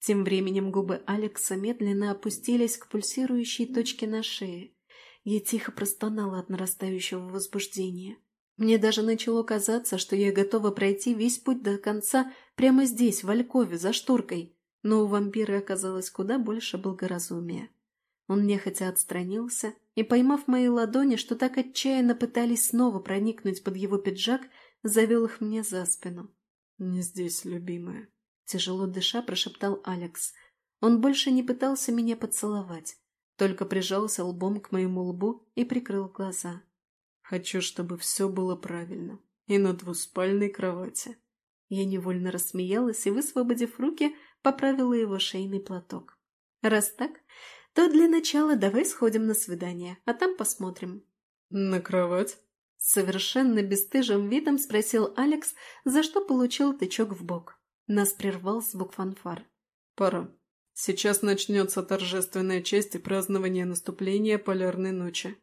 Тем временем губы Алекса медленно опустились к пульсирующей точке на шее. Я тихо простонала от нарастающего возбуждения. Мне даже начало казаться, что я готова пройти весь путь до конца прямо здесь, в Алькове, за шторкой, но у вампира оказалось куда больше благоразумия. Он нехотя отстранился и, поймав мои ладони, что так отчаянно пытались снова проникнуть под его пиджак, завел их мне за спину. «Не здесь, любимая», — тяжело дыша прошептал Алекс. Он больше не пытался меня поцеловать, только прижался лбом к моему лбу и прикрыл глаза. «Хочу, чтобы все было правильно. И на двуспальной кровати». Я невольно рассмеялась и, высвободив руки, поправила его шейный платок. «Раз так, то для начала давай сходим на свидание, а там посмотрим». «На кровать?» Совершенно бесстыжим видом спросил Алекс, за что получил тычок в бок. Нас прервал звук фанфар. «Пора. Сейчас начнется торжественная честь и празднование наступления полярной ночи.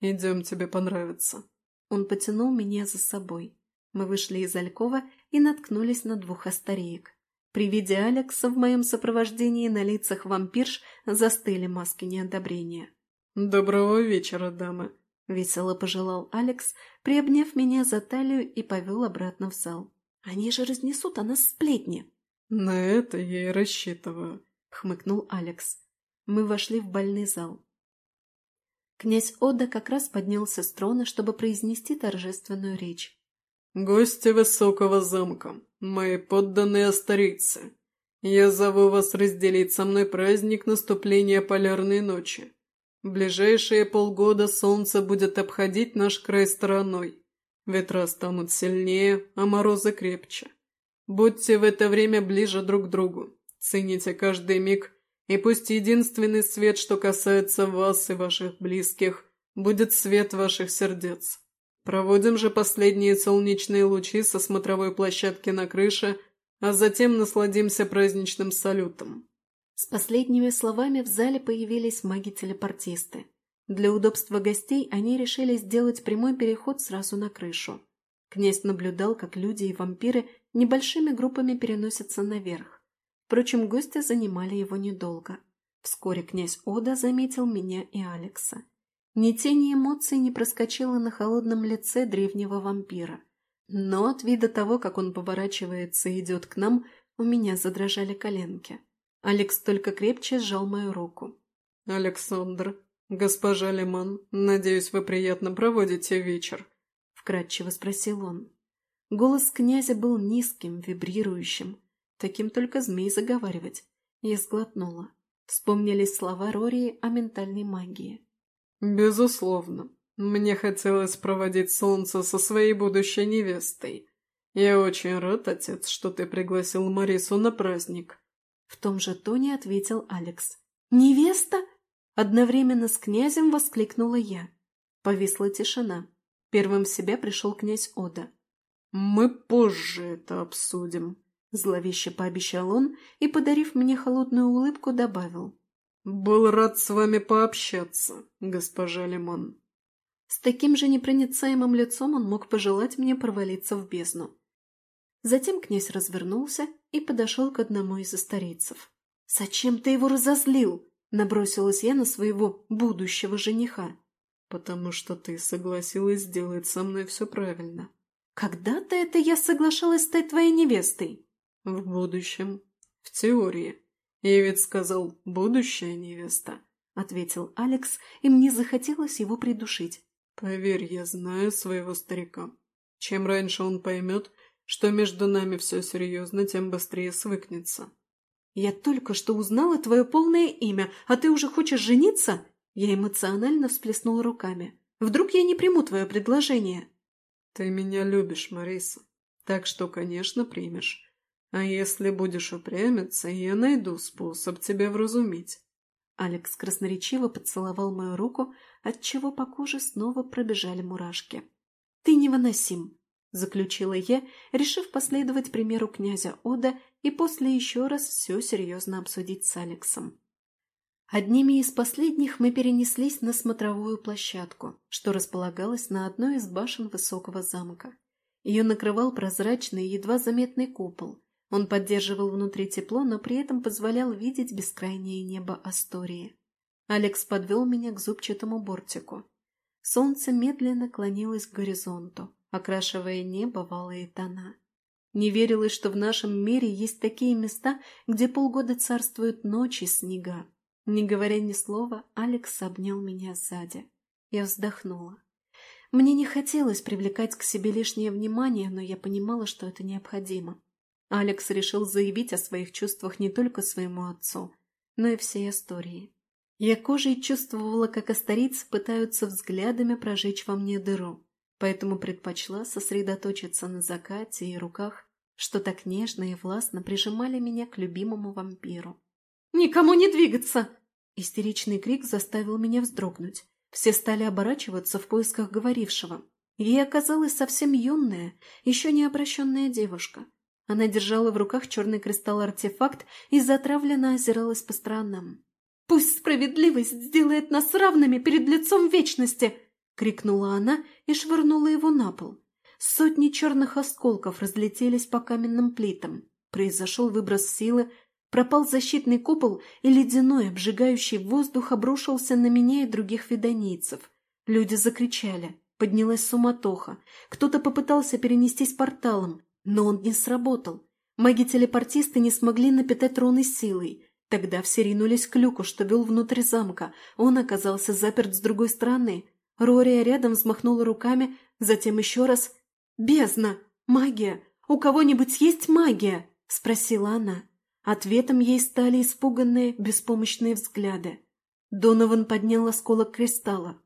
Идем, тебе понравится». Он потянул меня за собой. Мы вышли из Алькова и наткнулись на двух остареек. При виде Алекса в моем сопровождении на лицах вампирш застыли маски неодобрения. «Доброго вечера, дамы!» — весело пожелал Алекс, приобняв меня за талию и повел обратно в зал. «Они же разнесут о нас сплетни!» «На это я и рассчитываю», — хмыкнул Алекс. Мы вошли в больный зал. Князь Ода как раз поднялся с трона, чтобы произнести торжественную речь. «Гости высокого замка, мои подданные остарицы, я зову вас разделить со мной праздник наступления полярной ночи. В ближайшие полгода солнце будет обходить наш край стороной. Ветра станут сильнее, а морозы крепче. Будьте в это время ближе друг к другу, цените каждый миг, и пусть единственный свет, что касается вас и ваших близких, будет свет ваших сердец. Проводим же последние солнечные лучи со смотровой площадки на крыше, а затем насладимся праздничным салютом. С последними словами в зале появились маги-телепортисты. Для удобства гостей они решили сделать прямой переход сразу на крышу. Князь наблюдал, как люди и вампиры небольшими группами переносятся наверх. Впрочем, гости занимали его недолго. Вскоре князь Ода заметил меня и Алекса. Ни тени эмоций не проскочило на холодном лице древнего вампира. Но от вида того, как он поворачивается и идет к нам, у меня задрожали коленки. Алекс только крепче сжал мою руку. «Александр, госпожа Лиман, надеюсь, вы приятно проводите вечер?» — вкратчиво спросил он. Голос князя был низким, вибрирующим. Таким только змей заговаривать. Я сглотнула. Вспомнились слова Рории о ментальной магии. «Безусловно. Мне хотелось проводить солнце со своей будущей невестой. Я очень рад, отец, что ты пригласил Марису на праздник». В том же тоне ответил Алекс. «Невеста?» Одновременно с князем воскликнула я. Повисла тишина. Первым в себя пришел князь Ода. «Мы позже это обсудим», — зловеще пообещал он и, подарив мне холодную улыбку, добавил. «Был рад с вами пообщаться, госпожа Лимон». С таким же непроницаемым лицом он мог пожелать мне провалиться в бездну. Затем князь развернулся и подошел к одному из старейцев. «Зачем ты его разозлил?» – набросилась я на своего будущего жениха. «Потому что ты согласилась сделать со мной все правильно». «Когда-то это я соглашалась стать твоей невестой?» «В будущем. В теории. «Я ведь сказал, будущая невеста», — ответил Алекс, и мне захотелось его придушить. «Поверь, я знаю своего старика. Чем раньше он поймет, что между нами все серьезно, тем быстрее свыкнется». «Я только что узнала твое полное имя, а ты уже хочешь жениться?» Я эмоционально всплеснула руками. «Вдруг я не приму твое предложение?» «Ты меня любишь, Мариса, так что, конечно, примешь. А если будешь упрямиться, я найду способ тебя вразумить. Алекс красноречиво поцеловал мою руку, отчего по коже снова пробежали мурашки. «Ты невыносим!» – заключила я, решив последовать примеру князя Ода и после еще раз все серьезно обсудить с Алексом. Одними из последних мы перенеслись на смотровую площадку, что располагалась на одной из башен высокого замка. Ее накрывал прозрачный, едва заметный купол. Он поддерживал внутри тепло, но при этом позволял видеть бескрайнее небо Астории. Алекс подвел меня к зубчатому бортику. Солнце медленно клонилось к горизонту, окрашивая небо в алые тона. Не верилось, что в нашем мире есть такие места, где полгода царствуют ночи снега. Не говоря ни слова, Алекс обнял меня сзади. Я вздохнула. Мне не хотелось привлекать к себе лишнее внимание, но я понимала, что это необходимо. Алекс решил заявить о своих чувствах не только своему отцу, но и всей истории. Я кожей чувствовала, как астарицы пытаются взглядами прожечь во мне дыру, поэтому предпочла сосредоточиться на закате и руках, что так нежно и властно прижимали меня к любимому вампиру. «Никому не двигаться!» Истеричный крик заставил меня вздрогнуть. Все стали оборачиваться в поисках говорившего. Ей оказалась совсем юная, еще не обращенная девушка. Она держала в руках черный кристалл-артефакт и затравленно озиралась по сторонам. «Пусть справедливость сделает нас равными перед лицом вечности!» — крикнула она и швырнула его на пол. Сотни черных осколков разлетелись по каменным плитам. Произошел выброс силы, Пропал защитный купол, и ледяной, обжигающий воздух обрушился на меня и других ведонийцев. Люди закричали. Поднялась суматоха. Кто-то попытался перенестись порталом, но он не сработал. Маги-телепортисты не смогли напитать руны силой. Тогда все ринулись к люку, что вел внутрь замка. Он оказался заперт с другой стороны. Рория рядом взмахнула руками, затем еще раз. «Бездна! Магия! У кого-нибудь есть магия?» – спросила она. Ответом ей стали испуганные, беспомощные взгляды. Донован поднял осколок кристалла.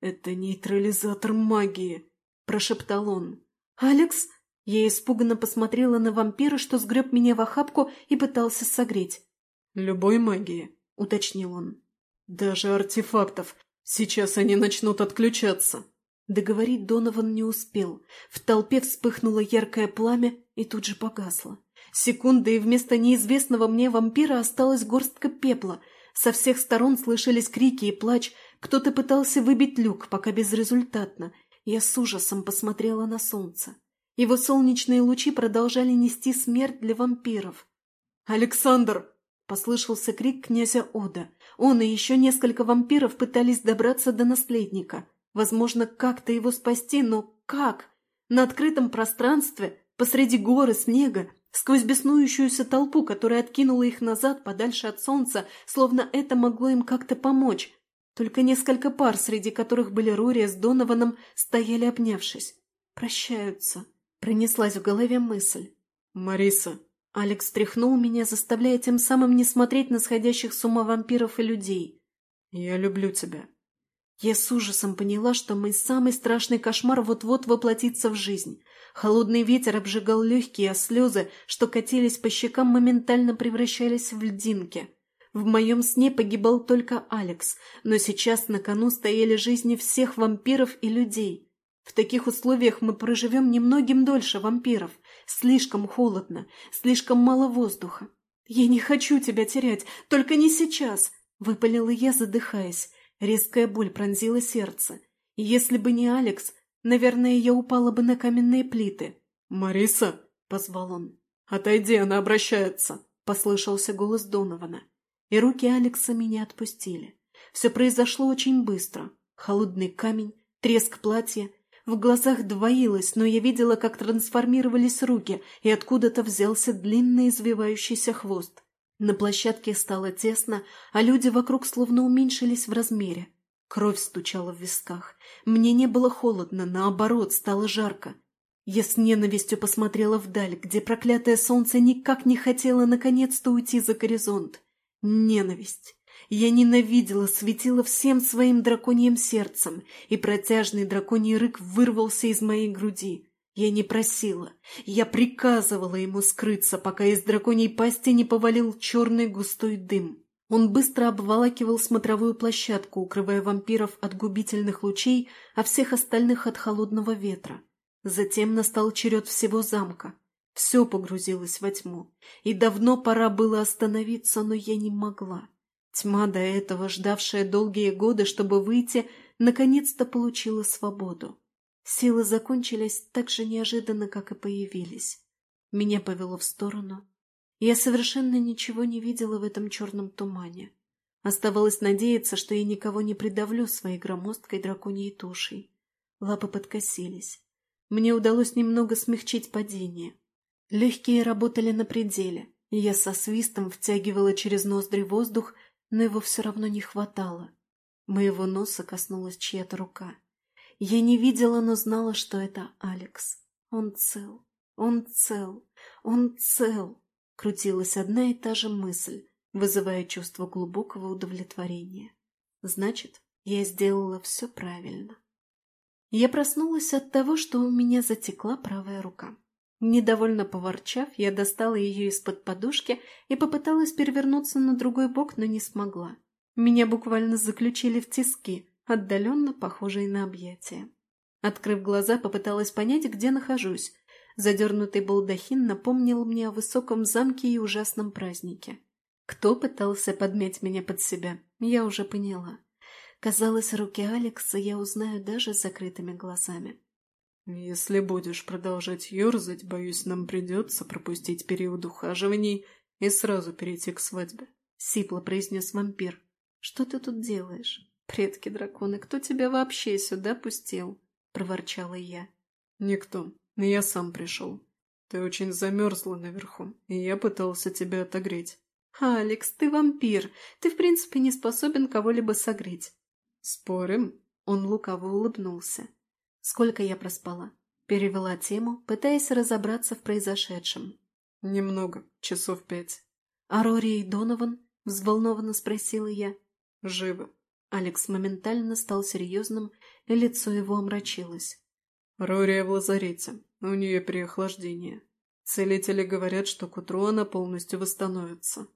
«Это нейтрализатор магии», – прошептал он. «Алекс?» Я испуганно посмотрела на вампира, что сгреб меня в охапку и пытался согреть. «Любой магии», — уточнил он. «Даже артефактов. Сейчас они начнут отключаться». Договорить Донован не успел. В толпе вспыхнуло яркое пламя и тут же погасло. Секунда, и вместо неизвестного мне вампира осталась горстка пепла. Со всех сторон слышались крики и плач. Кто-то пытался выбить люк, пока безрезультатно. Я с ужасом посмотрела на солнце. Его солнечные лучи продолжали нести смерть для вампиров. «Александр!» — послышался крик князя Ода. Он и еще несколько вампиров пытались добраться до наследника. Возможно, как-то его спасти, но как? На открытом пространстве, посреди горы снега, сквозь беснующуюся толпу, которая откинула их назад подальше от солнца, словно это могло им как-то помочь. Только несколько пар, среди которых были Рурия с Донованом, стояли обнявшись. «Прощаются», — пронеслась в голове мысль. «Мариса». Алекс тряхнул меня, заставляя тем самым не смотреть на сходящих с ума вампиров и людей. «Я люблю тебя». Я с ужасом поняла, что мой самый страшный кошмар вот-вот воплотится в жизнь. Холодный ветер обжигал легкие, а слезы, что катились по щекам, моментально превращались в льдинки. В моем сне погибал только Алекс, но сейчас на кону стояли жизни всех вампиров и людей. В таких условиях мы проживем немногим дольше вампиров. Слишком холодно, слишком мало воздуха. «Я не хочу тебя терять, только не сейчас!» — выпалила я, задыхаясь. Резкая боль пронзила сердце. Если бы не Алекс, наверное, я упала бы на каменные плиты. «Мариса!» — позвал он. «Отойди, она обращается!» — послышался голос Донована. И руки Алекса меня отпустили. Все произошло очень быстро. Холодный камень, треск платья. В глазах двоилось, но я видела, как трансформировались руки, и откуда-то взялся длинный извивающийся хвост. На площадке стало тесно, а люди вокруг словно уменьшились в размере. Кровь стучала в висках. Мне не было холодно, наоборот, стало жарко. Я с ненавистью посмотрела вдаль, где проклятое солнце никак не хотело наконец-то уйти за горизонт. Ненависть. Я ненавидела, светила всем своим драконьим сердцем, и протяжный драконий рык вырвался из моей груди. Я не просила, я приказывала ему скрыться, пока из драконьей пасти не повалил черный густой дым. Он быстро обволакивал смотровую площадку, укрывая вампиров от губительных лучей, а всех остальных от холодного ветра. Затем настал черед всего замка. Все погрузилось во тьму, и давно пора было остановиться, но я не могла. Тьма, до этого ждавшая долгие годы, чтобы выйти, наконец-то получила свободу. Силы закончились так же неожиданно, как и появились. Меня повело в сторону. Я совершенно ничего не видела в этом черном тумане. Оставалось надеяться, что я никого не придавлю своей громоздкой драконьей тушей. Лапы подкосились. Мне удалось немного смягчить падение. Легкие работали на пределе, и я со свистом втягивала через ноздри воздух, но его все равно не хватало. Моего носа коснулась чья-то рука. Я не видела, но знала, что это Алекс. Он цел, он цел, он цел. Крутилась одна и та же мысль, вызывая чувство глубокого удовлетворения. Значит, я сделала все правильно. Я проснулась от того, что у меня затекла правая рука. Недовольно поворчав, я достала ее из-под подушки и попыталась перевернуться на другой бок, но не смогла. Меня буквально заключили в тиски, отдаленно похожие на объятия. Открыв глаза, попыталась понять, где нахожусь. Задернутый балдахин напомнил мне о высоком замке и ужасном празднике. Кто пытался подмять меня под себя, я уже поняла. Казалось, руки Алекса я узнаю даже с закрытыми глазами. «Если будешь продолжать ерзать, боюсь, нам придется пропустить период ухаживаний и сразу перейти к свадьбе», — сипло произнес вампир. «Что ты тут делаешь?» «Предки драконы, кто тебя вообще сюда пустил?» – проворчала я. «Никто. Я сам пришел. Ты очень замерзла наверху, и я пытался тебя отогреть». «Алекс, ты вампир. Ты, в принципе, не способен кого-либо согреть». «Спорим?» Он лукаво улыбнулся. «Сколько я проспала?» Перевела тему, пытаясь разобраться в произошедшем. «Немного. Часов пять». «А Рори и Донован?» – взволнованно спросила я. «Живы. Алекс моментально стал серьезным, и лицо его омрачилось. «Рория в лазарете. У нее переохлаждение. Целители говорят, что к утру она полностью восстановится».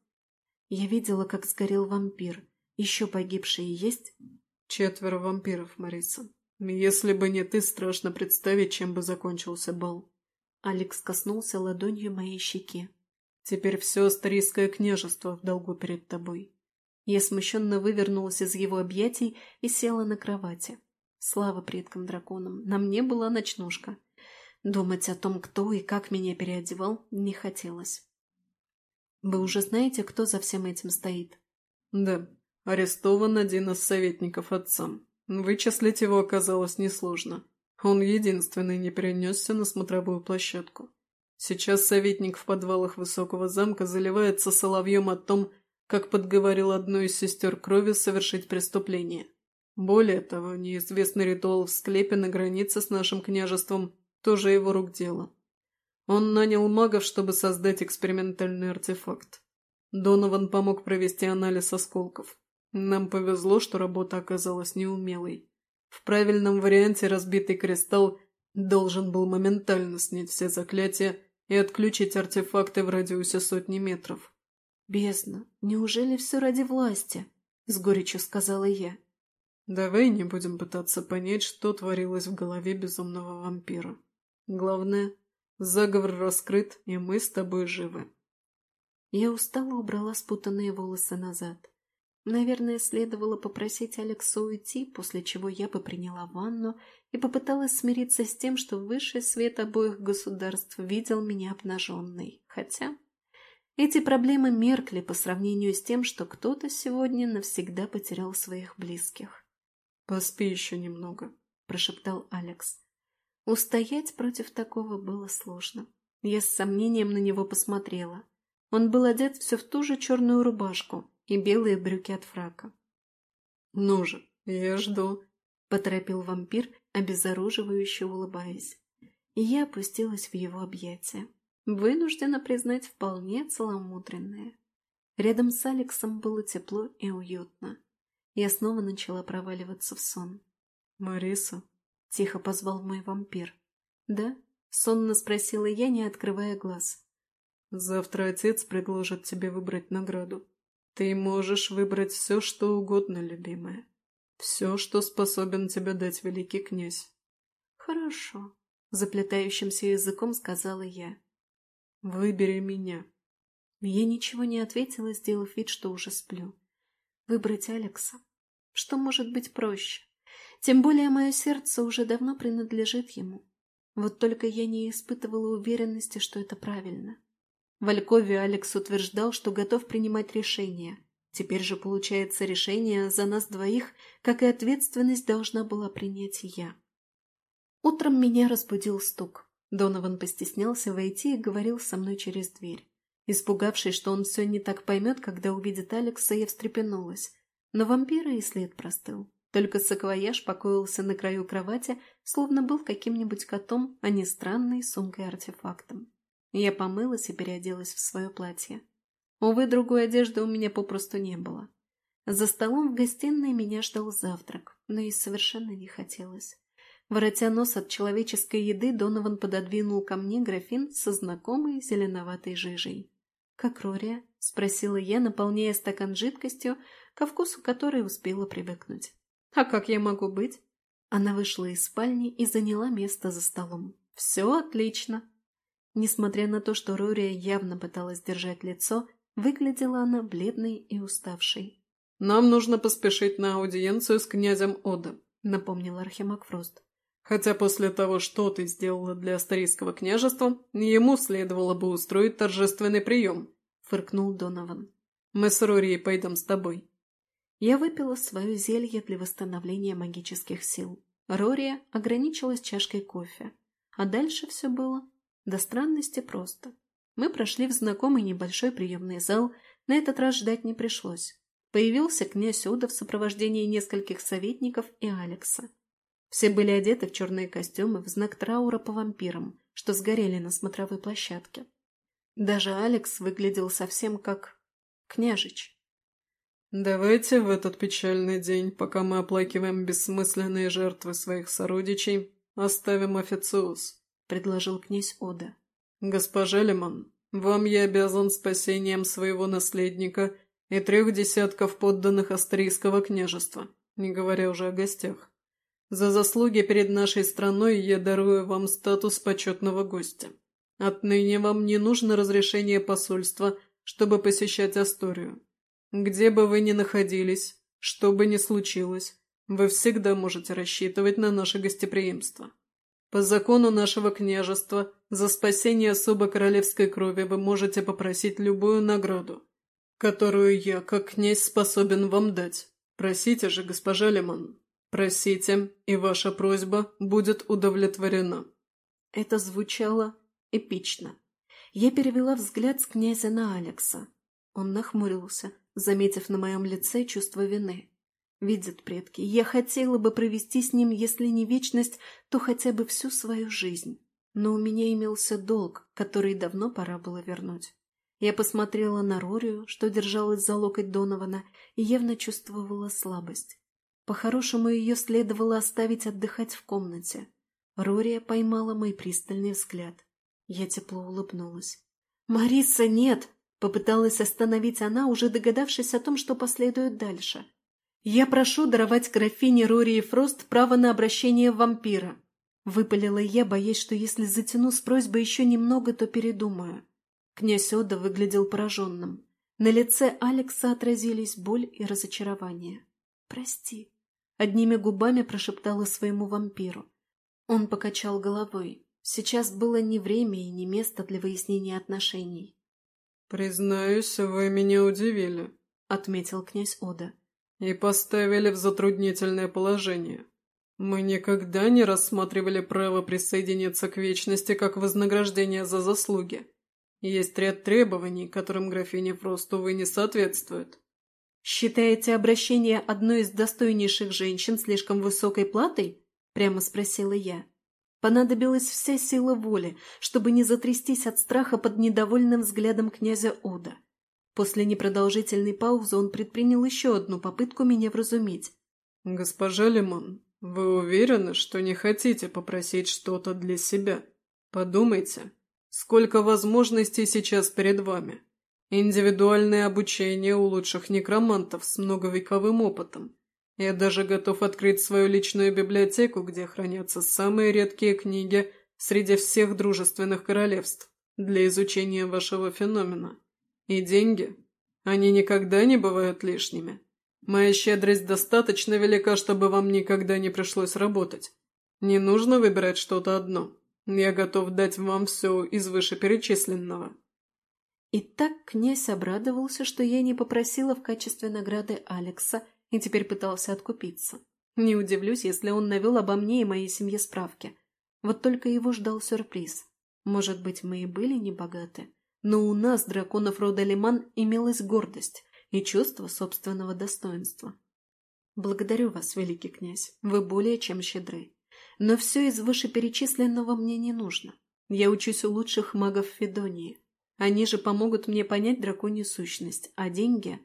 «Я видела, как сгорел вампир. Еще погибшие есть?» «Четверо вампиров, Мариса. Если бы не ты, страшно представить, чем бы закончился бал». Алекс коснулся ладонью моей щеки. «Теперь все Астрийское княжество в долгу перед тобой. Я смущенно вывернулась из его объятий и села на кровати. Слава предкам-драконам, на мне была ночнушка. Думать о том, кто и как меня переодевал, не хотелось. Вы уже знаете, кто за всем этим стоит? Да, арестован один из советников отца. Вычислить его оказалось несложно. Он единственный не перенесся на смотровую площадку. Сейчас советник в подвалах высокого замка заливается соловьем о том, как подговорил одну из сестер крови совершить преступление. Более того, неизвестный ритуал в склепе на границе с нашим княжеством тоже его рук дело. Он нанял магов, чтобы создать экспериментальный артефакт. Донован помог провести анализ осколков. Нам повезло, что работа оказалась неумелой. В правильном варианте разбитый кристалл должен был моментально снять все заклятия и отключить артефакты в радиусе сотни метров. «Бездна, неужели все ради власти?» — с горечью сказала я. «Давай не будем пытаться понять, что творилось в голове безумного вампира. Главное, заговор раскрыт, и мы с тобой живы». Я устало убрала спутанные волосы назад. Наверное, следовало попросить Алекса уйти, после чего я бы приняла ванну и попыталась смириться с тем, что высший свет обоих государств видел меня обнаженной. Хотя эти проблемы меркли по сравнению с тем, что кто-то сегодня навсегда потерял своих близких. «Поспи еще немного», – прошептал Алекс. Устоять против такого было сложно. Я с сомнением на него посмотрела. Он был одет все в ту же черную рубашку и белые брюки от фрака. «Ну же, я жду», – поторопил вампир, обезоруживающе улыбаясь. И я опустилась в его объятия вынуждена признать вполне целомудренное. Рядом с Алексом было тепло и уютно. Я снова начала проваливаться в сон. «Мариса?» — тихо позвал мой вампир. «Да?» — сонно спросила я, не открывая глаз. «Завтра отец предложит тебе выбрать награду. Ты можешь выбрать все, что угодно, любимая. Все, что способен тебе дать великий князь». «Хорошо», — заплетающимся языком сказала я. Выбери меня. Я ничего не ответила, сделав вид, что уже сплю. Выбрать Алекса? Что может быть проще? Тем более мое сердце уже давно принадлежит ему. Вот только я не испытывала уверенности, что это правильно. В Алькове Алекс утверждал, что готов принимать решения. Теперь же, получается, решение за нас двоих, как и ответственность, должна была принять я. Утром меня разбудил стук. Донован постеснялся войти и говорил со мной через дверь. Испугавшись, что он все не так поймет, когда увидит Алекса, я встрепенулась. Но вампира и след простыл. Только саквояж покоился на краю кровати, словно был каким-нибудь котом, а не странной сумкой-артефактом. Я помылась и переоделась в свое платье. Увы, другой одежды у меня попросту не было. За столом в гостиной меня ждал завтрак, но и совершенно не хотелось. Воротя нос от человеческой еды, Донован пододвинул ко мне графин со знакомой зеленоватой жижей. «Как Рория?» — спросила я, наполняя стакан жидкостью, ко вкусу которой успела привыкнуть. «А как я могу быть?» Она вышла из спальни и заняла место за столом. «Все отлично!» Несмотря на то, что Рория явно пыталась держать лицо, выглядела она бледной и уставшей. «Нам нужно поспешить на аудиенцию с князем Ода», — напомнил Архимаг Фрост. Хотя после того, что ты сделала для Астарийского княжества, ему следовало бы устроить торжественный прием», — фыркнул Донован. «Мы с Рорией пойдем с тобой». Я выпила свое зелье для восстановления магических сил. Рория ограничилась чашкой кофе. А дальше все было до странности просто. Мы прошли в знакомый небольшой приемный зал, на этот раз ждать не пришлось. Появился князь Ода в сопровождении нескольких советников и Алекса. Все были одеты в черные костюмы в знак траура по вампирам, что сгорели на смотровой площадке. Даже Алекс выглядел совсем как княжич. «Давайте в этот печальный день, пока мы оплакиваем бессмысленные жертвы своих сородичей, оставим официоз», — предложил князь Ода. «Госпожа Лимон, вам я обязан спасением своего наследника и трех десятков подданных Австрийского княжества, не говоря уже о гостях. За заслуги перед нашей страной я дарую вам статус почетного гостя. Отныне вам не нужно разрешение посольства, чтобы посещать Асторию. Где бы вы ни находились, что бы ни случилось, вы всегда можете рассчитывать на наше гостеприимство. По закону нашего княжества, за спасение особо королевской крови вы можете попросить любую награду, которую я, как князь, способен вам дать. Просите же, госпожа Лемон. Просите, и ваша просьба будет удовлетворена». Это звучало эпично. Я перевела взгляд с князя на Алекса. Он нахмурился, заметив на моем лице чувство вины. Видят предки, я хотела бы провести с ним, если не вечность, то хотя бы всю свою жизнь. Но у меня имелся долг, который давно пора было вернуть. Я посмотрела на Рорию, что держалась за локоть Донована, и явно чувствовала слабость. По-хорошему, ее следовало оставить отдыхать в комнате. Рория поймала мой пристальный взгляд. Я тепло улыбнулась. «Мариса, нет!» — попыталась остановить она, уже догадавшись о том, что последует дальше. «Я прошу даровать графине Рории Фрост право на обращение вампира», — выпалила я, боясь, что если затяну с просьбой еще немного, то передумаю. Князь Ода выглядел пораженным. На лице Алекса отразились боль и разочарование. «Прости», Одними губами прошептала своему вампиру. Он покачал головой. Сейчас было не время и не место для выяснения отношений. «Признаюсь, вы меня удивили», — отметил князь Ода. «И поставили в затруднительное положение. Мы никогда не рассматривали право присоединиться к вечности как вознаграждение за заслуги. Есть ряд требований, которым графиня Фрост, увы, не соответствует. «Считаете обращение одной из достойнейших женщин слишком высокой платой?» – прямо спросила я. Понадобилась вся сила воли, чтобы не затрястись от страха под недовольным взглядом князя Ода. После непродолжительной паузы он предпринял еще одну попытку меня вразумить. «Госпожа Лимон, вы уверены, что не хотите попросить что-то для себя? Подумайте, сколько возможностей сейчас перед вами. Индивидуальное обучение у лучших некромантов с многовековым опытом. Я даже готов открыть свою личную библиотеку, где хранятся самые редкие книги среди всех дружественных королевств для изучения вашего феномена. И деньги? Они никогда не бывают лишними. Моя щедрость достаточно велика, чтобы вам никогда не пришлось работать. Не нужно выбирать что-то одно. Я готов дать вам все из вышеперечисленного». И так князь обрадовался, что я не попросила в качестве награды Алекса и теперь пытался откупиться. Не удивлюсь, если он навел обо мне и моей семье справки. Вот только его ждал сюрприз. Может быть, мы и были небогаты, но у нас, драконов рода Лиман, имелась гордость и чувство собственного достоинства. Благодарю вас, великий князь, вы более чем щедры. Но все из вышеперечисленного мне не нужно. Я учусь у лучших магов Федонии. Они же помогут мне понять драконью сущность, а деньги...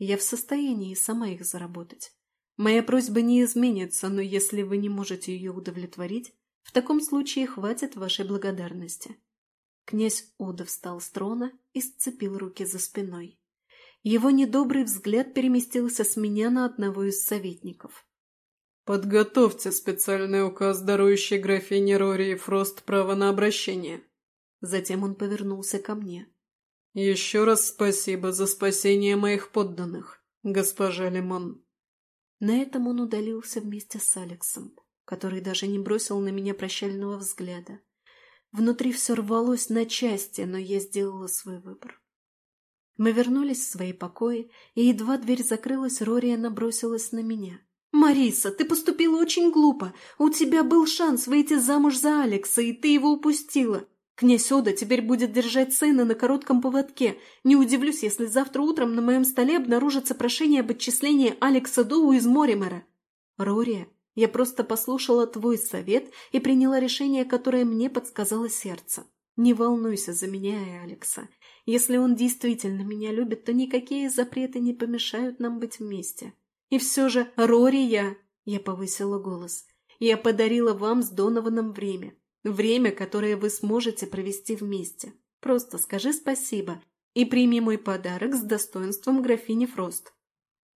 Я в состоянии сама их заработать. Моя просьба не изменится, но если вы не можете ее удовлетворить, в таком случае хватит вашей благодарности. Князь Ода встал с трона и сцепил руки за спиной. Его недобрый взгляд переместился с меня на одного из советников. «Подготовьте специальный указ, дарующий графине Рори и Фрост право на обращение». Затем он повернулся ко мне. «Еще раз спасибо за спасение моих подданных, госпожа Лимон». На этом он удалился вместе с Алексом, который даже не бросил на меня прощального взгляда. Внутри все рвалось на части, но я сделала свой выбор. Мы вернулись в свои покои, и едва дверь закрылась, Рория набросилась на меня. «Мариса, ты поступила очень глупо. У тебя был шанс выйти замуж за Алекса, и ты его упустила. Князь Ода теперь будет держать сына на коротком поводке. Не удивлюсь, если завтра утром на моем столе обнаружится прошение об отчислении Алекса Доу из Моримера. Рория, я просто послушала твой совет и приняла решение, которое мне подсказало сердце. Не волнуйся за меня и Алекса. Если он действительно меня любит, то никакие запреты не помешают нам быть вместе. И все же, Рори я, я повысила голос, я подарила вам с Донованом время. Время, которое вы сможете провести вместе. Просто скажи спасибо и прими мой подарок с достоинством графини Фрост.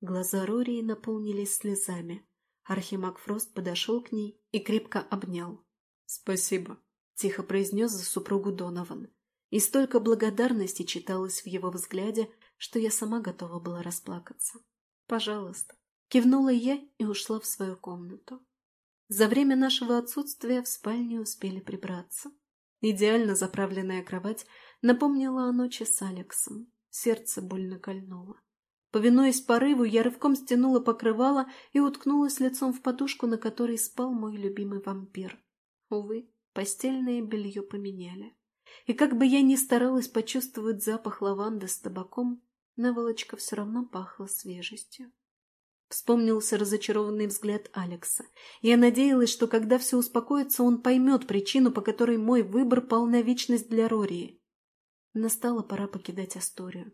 Глаза Рории наполнились слезами. Архимаг Фрост подошел к ней и крепко обнял. «Спасибо», — тихо произнес за супругу Донован. И столько благодарности читалось в его взгляде, что я сама готова была расплакаться. «Пожалуйста, Кивнула я и ушла в свою комнату. За время нашего отсутствия в спальне успели прибраться. Идеально заправленная кровать напомнила о ночи с Алексом. Сердце больно кольнуло. Повинуясь порыву, я рывком стянула покрывало и уткнулась лицом в подушку, на которой спал мой любимый вампир. Увы, постельное белье поменяли. И как бы я ни старалась почувствовать запах лаванды с табаком, наволочка все равно пахла свежестью. Вспомнился разочарованный взгляд Алекса. Я надеялась, что когда все успокоится, он поймет причину, по которой мой выбор пал на вечность для Рории. Настала пора покидать Асторию.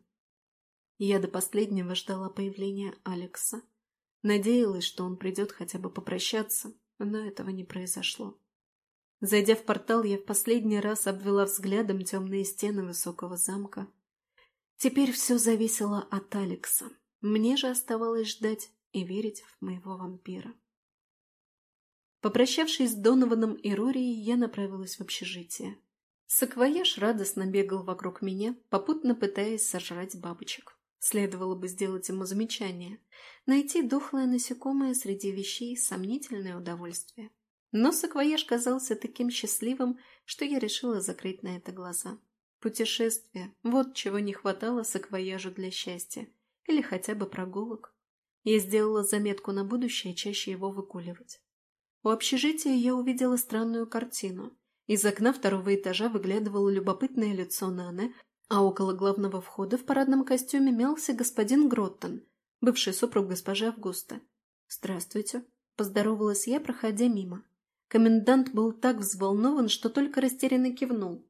Я до последнего ждала появления Алекса. Надеялась, что он придет хотя бы попрощаться, но этого не произошло. Зайдя в портал, я в последний раз обвела взглядом темные стены высокого замка. Теперь все зависело от Алекса. Мне же оставалось ждать и верить в моего вампира. Попрощавшись с Донованом и Рорией, я направилась в общежитие. Саквояж радостно бегал вокруг меня, попутно пытаясь сожрать бабочек. Следовало бы сделать ему замечание. Найти дохлое насекомое среди вещей – сомнительное удовольствие. Но саквояж казался таким счастливым, что я решила закрыть на это глаза. Путешествие – вот чего не хватало саквояжу для счастья. Или хотя бы прогулок. Я сделала заметку на будущее чаще его выгуливать. У общежития я увидела странную картину. Из окна второго этажа выглядывало любопытное лицо Наны, а около главного входа в парадном костюме мялся господин Гроттон, бывший супруг госпожи Августа. «Здравствуйте», – поздоровалась я, проходя мимо. Комендант был так взволнован, что только растерянно кивнул.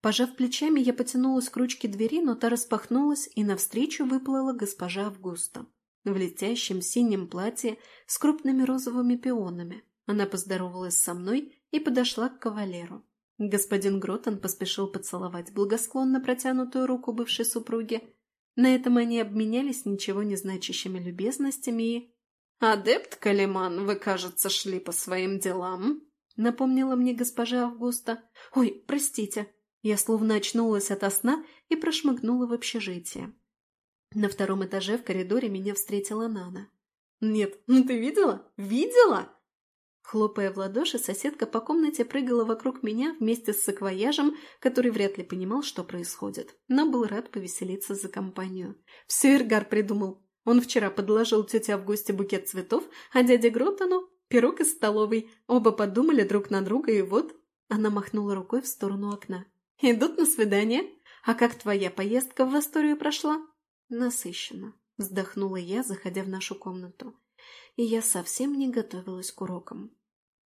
Пожав плечами, я потянулась к ручке двери, но та распахнулась, и навстречу выплыла госпожа Августа в летящем синем платье с крупными розовыми пионами. Она поздоровалась со мной и подошла к кавалеру. Господин Гротон поспешил поцеловать благосклонно протянутую руку бывшей супруги. На этом они обменялись ничего не значащими любезностями и... «Адепт Калиман, вы, кажется, шли по своим делам», — напомнила мне госпожа Августа. «Ой, простите». Я словно очнулась ото сна и прошмыгнула в общежитие. На втором этаже в коридоре меня встретила Нана. «Нет, ну ты видела? Видела?» Хлопая в ладоши, соседка по комнате прыгала вокруг меня вместе с саквояжем, который вряд ли понимал, что происходит, но был рад повеселиться за компанию. Все Иргар придумал. Он вчера подложил тете Августе букет цветов, а дяде Гротану – пирог из столовой. Оба подумали друг на друга, и вот… Она махнула рукой в сторону окна. «Идут на свидание? А как твоя поездка в Асторию прошла?» «Насыщенно», – вздохнула я, заходя в нашу комнату и я совсем не готовилась к урокам.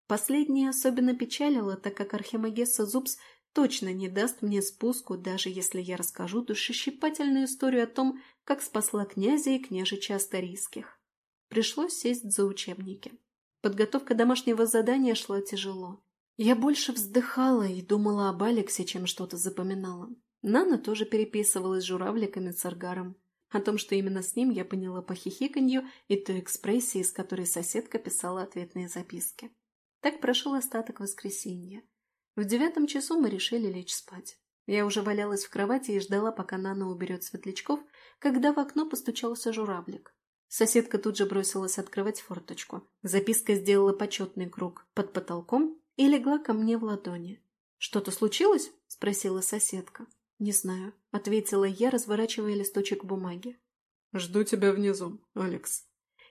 Последнее особенно печалило, так как Архимагесса Зубс точно не даст мне спуску, даже если я расскажу душещипательную историю о том, как спасла князя и княжича Астарийских. Пришлось сесть за учебники. Подготовка домашнего задания шла тяжело. Я больше вздыхала и думала об Алексе, чем что-то запоминала. Нана тоже переписывалась с журавликами с Аргаром. О том, что именно с ним я поняла по хихиканью и той экспрессии, с которой соседка писала ответные записки. Так прошел остаток воскресенья. В девятом часу мы решили лечь спать. Я уже валялась в кровати и ждала, пока Нана уберет светлячков, когда в окно постучался журавлик. Соседка тут же бросилась открывать форточку. Записка сделала почетный круг под потолком и легла ко мне в ладони. «Что-то случилось?» – спросила соседка. «Не знаю», — ответила я, разворачивая листочек бумаги. «Жду тебя внизу, Алекс».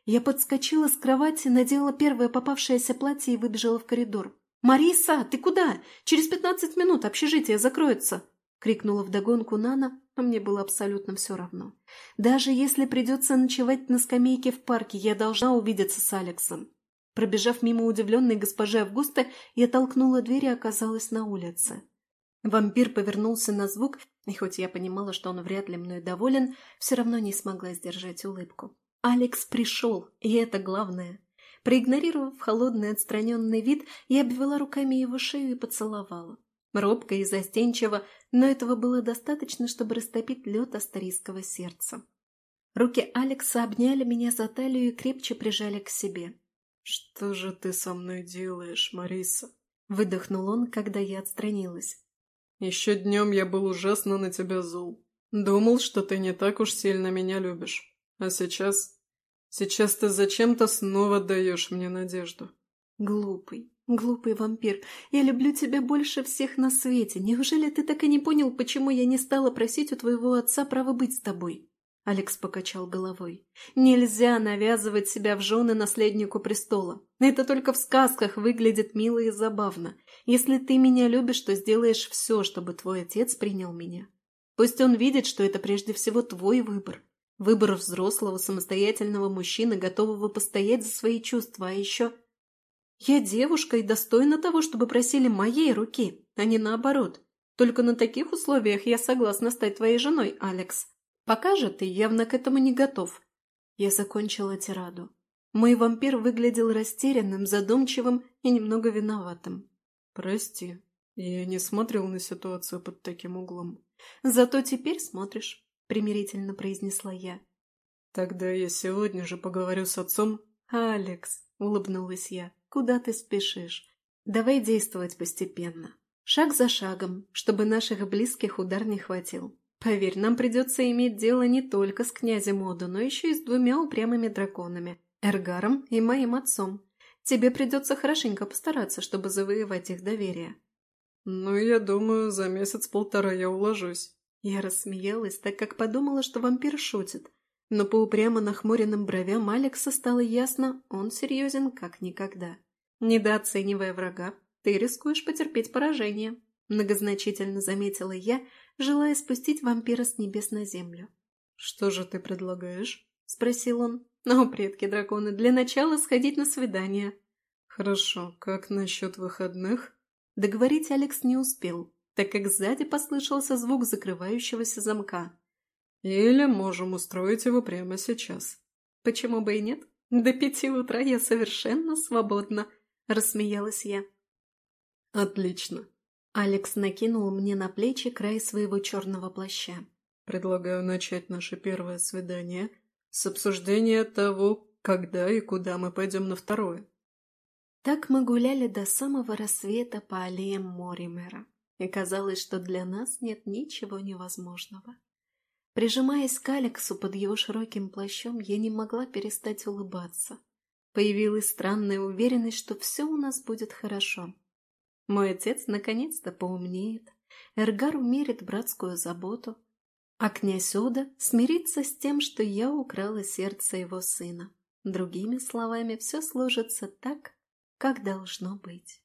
Я подскочила с кровати, надела первое попавшееся платье и выбежала в коридор. «Мариса, ты куда? Через пятнадцать минут общежитие закроется!» — крикнула вдогонку Нана, а мне было абсолютно все равно. «Даже если придется ночевать на скамейке в парке, я должна увидеться с Алексом». Пробежав мимо удивленной госпожи Августа, я толкнула дверь и оказалась на улице. Вампир повернулся на звук, и хоть я понимала, что он вряд ли мной доволен, все равно не смогла сдержать улыбку. Алекс пришел, и это главное. Проигнорировав холодный отстраненный вид, я обвела руками его шею и поцеловала. Робко и застенчиво, но этого было достаточно, чтобы растопить лед астарийского сердца. Руки Алекса обняли меня за талию и крепче прижали к себе. «Что же ты со мной делаешь, Мариса?» — выдохнул он, когда я отстранилась. Еще днем я был ужасно на тебя зол. Думал, что ты не так уж сильно меня любишь. А сейчас... Сейчас ты зачем-то снова даешь мне надежду. Глупый, глупый вампир. Я люблю тебя больше всех на свете. Неужели ты так и не понял, почему я не стала просить у твоего отца право быть с тобой? Алекс покачал головой. «Нельзя навязывать себя в жены наследнику престола. Это только в сказках выглядит мило и забавно. Если ты меня любишь, то сделаешь все, чтобы твой отец принял меня. Пусть он видит, что это прежде всего твой выбор. Выбор взрослого самостоятельного мужчины, готового постоять за свои чувства, а еще... Я девушка и достойна того, чтобы просили моей руки, а не наоборот. Только на таких условиях я согласна стать твоей женой, Алекс. Пока же ты явно к этому не готов. Я закончила тираду. Мой вампир выглядел растерянным, задумчивым и немного виноватым. «Прости, я не смотрел на ситуацию под таким углом». «Зато теперь смотришь», — примирительно произнесла я. «Тогда я сегодня же поговорю с отцом». «Алекс», — улыбнулась я, — «куда ты спешишь? Давай действовать постепенно, шаг за шагом, чтобы наших близких удар не хватил. Поверь, нам придется иметь дело не только с князем Оду, но еще и с двумя упрямыми драконами – Эргаром и моим отцом. Тебе придется хорошенько постараться, чтобы завоевать их доверие». «Ну, я думаю, за месяц-полтора я уложусь». Я рассмеялась, так как подумала, что вампир шутит. Но по упрямо нахмуренным бровям Алекса стало ясно, он серьезен как никогда. Недооценивая врага, ты рискуешь потерпеть поражение. Многозначительно заметила я, желая спустить вампира с небес на землю. «Что же ты предлагаешь?» — спросил он. «Ну, предки-драконы, для начала сходить на свидание». «Хорошо, как насчет выходных?» Договорить Алекс не успел, так как сзади послышался звук закрывающегося замка. «Или можем устроить его прямо сейчас». «Почему бы и нет? До пяти утра я совершенно свободна», — рассмеялась я. «Отлично. Алекс накинул мне на плечи край своего черного плаща. «Предлагаю начать наше первое свидание с обсуждения того, когда и куда мы пойдем на второе». Так мы гуляли до самого рассвета по аллеям Моримера, и казалось, что для нас нет ничего невозможного. Прижимаясь к Алексу под его широким плащом, я не могла перестать улыбаться. Появилась странная уверенность, что все у нас будет хорошо. Мой отец наконец-то поумнеет, Эргар умерит братскую заботу, а князь Ода смирится с тем, что я украла сердце его сына. Другими словами, все сложится так, как должно быть.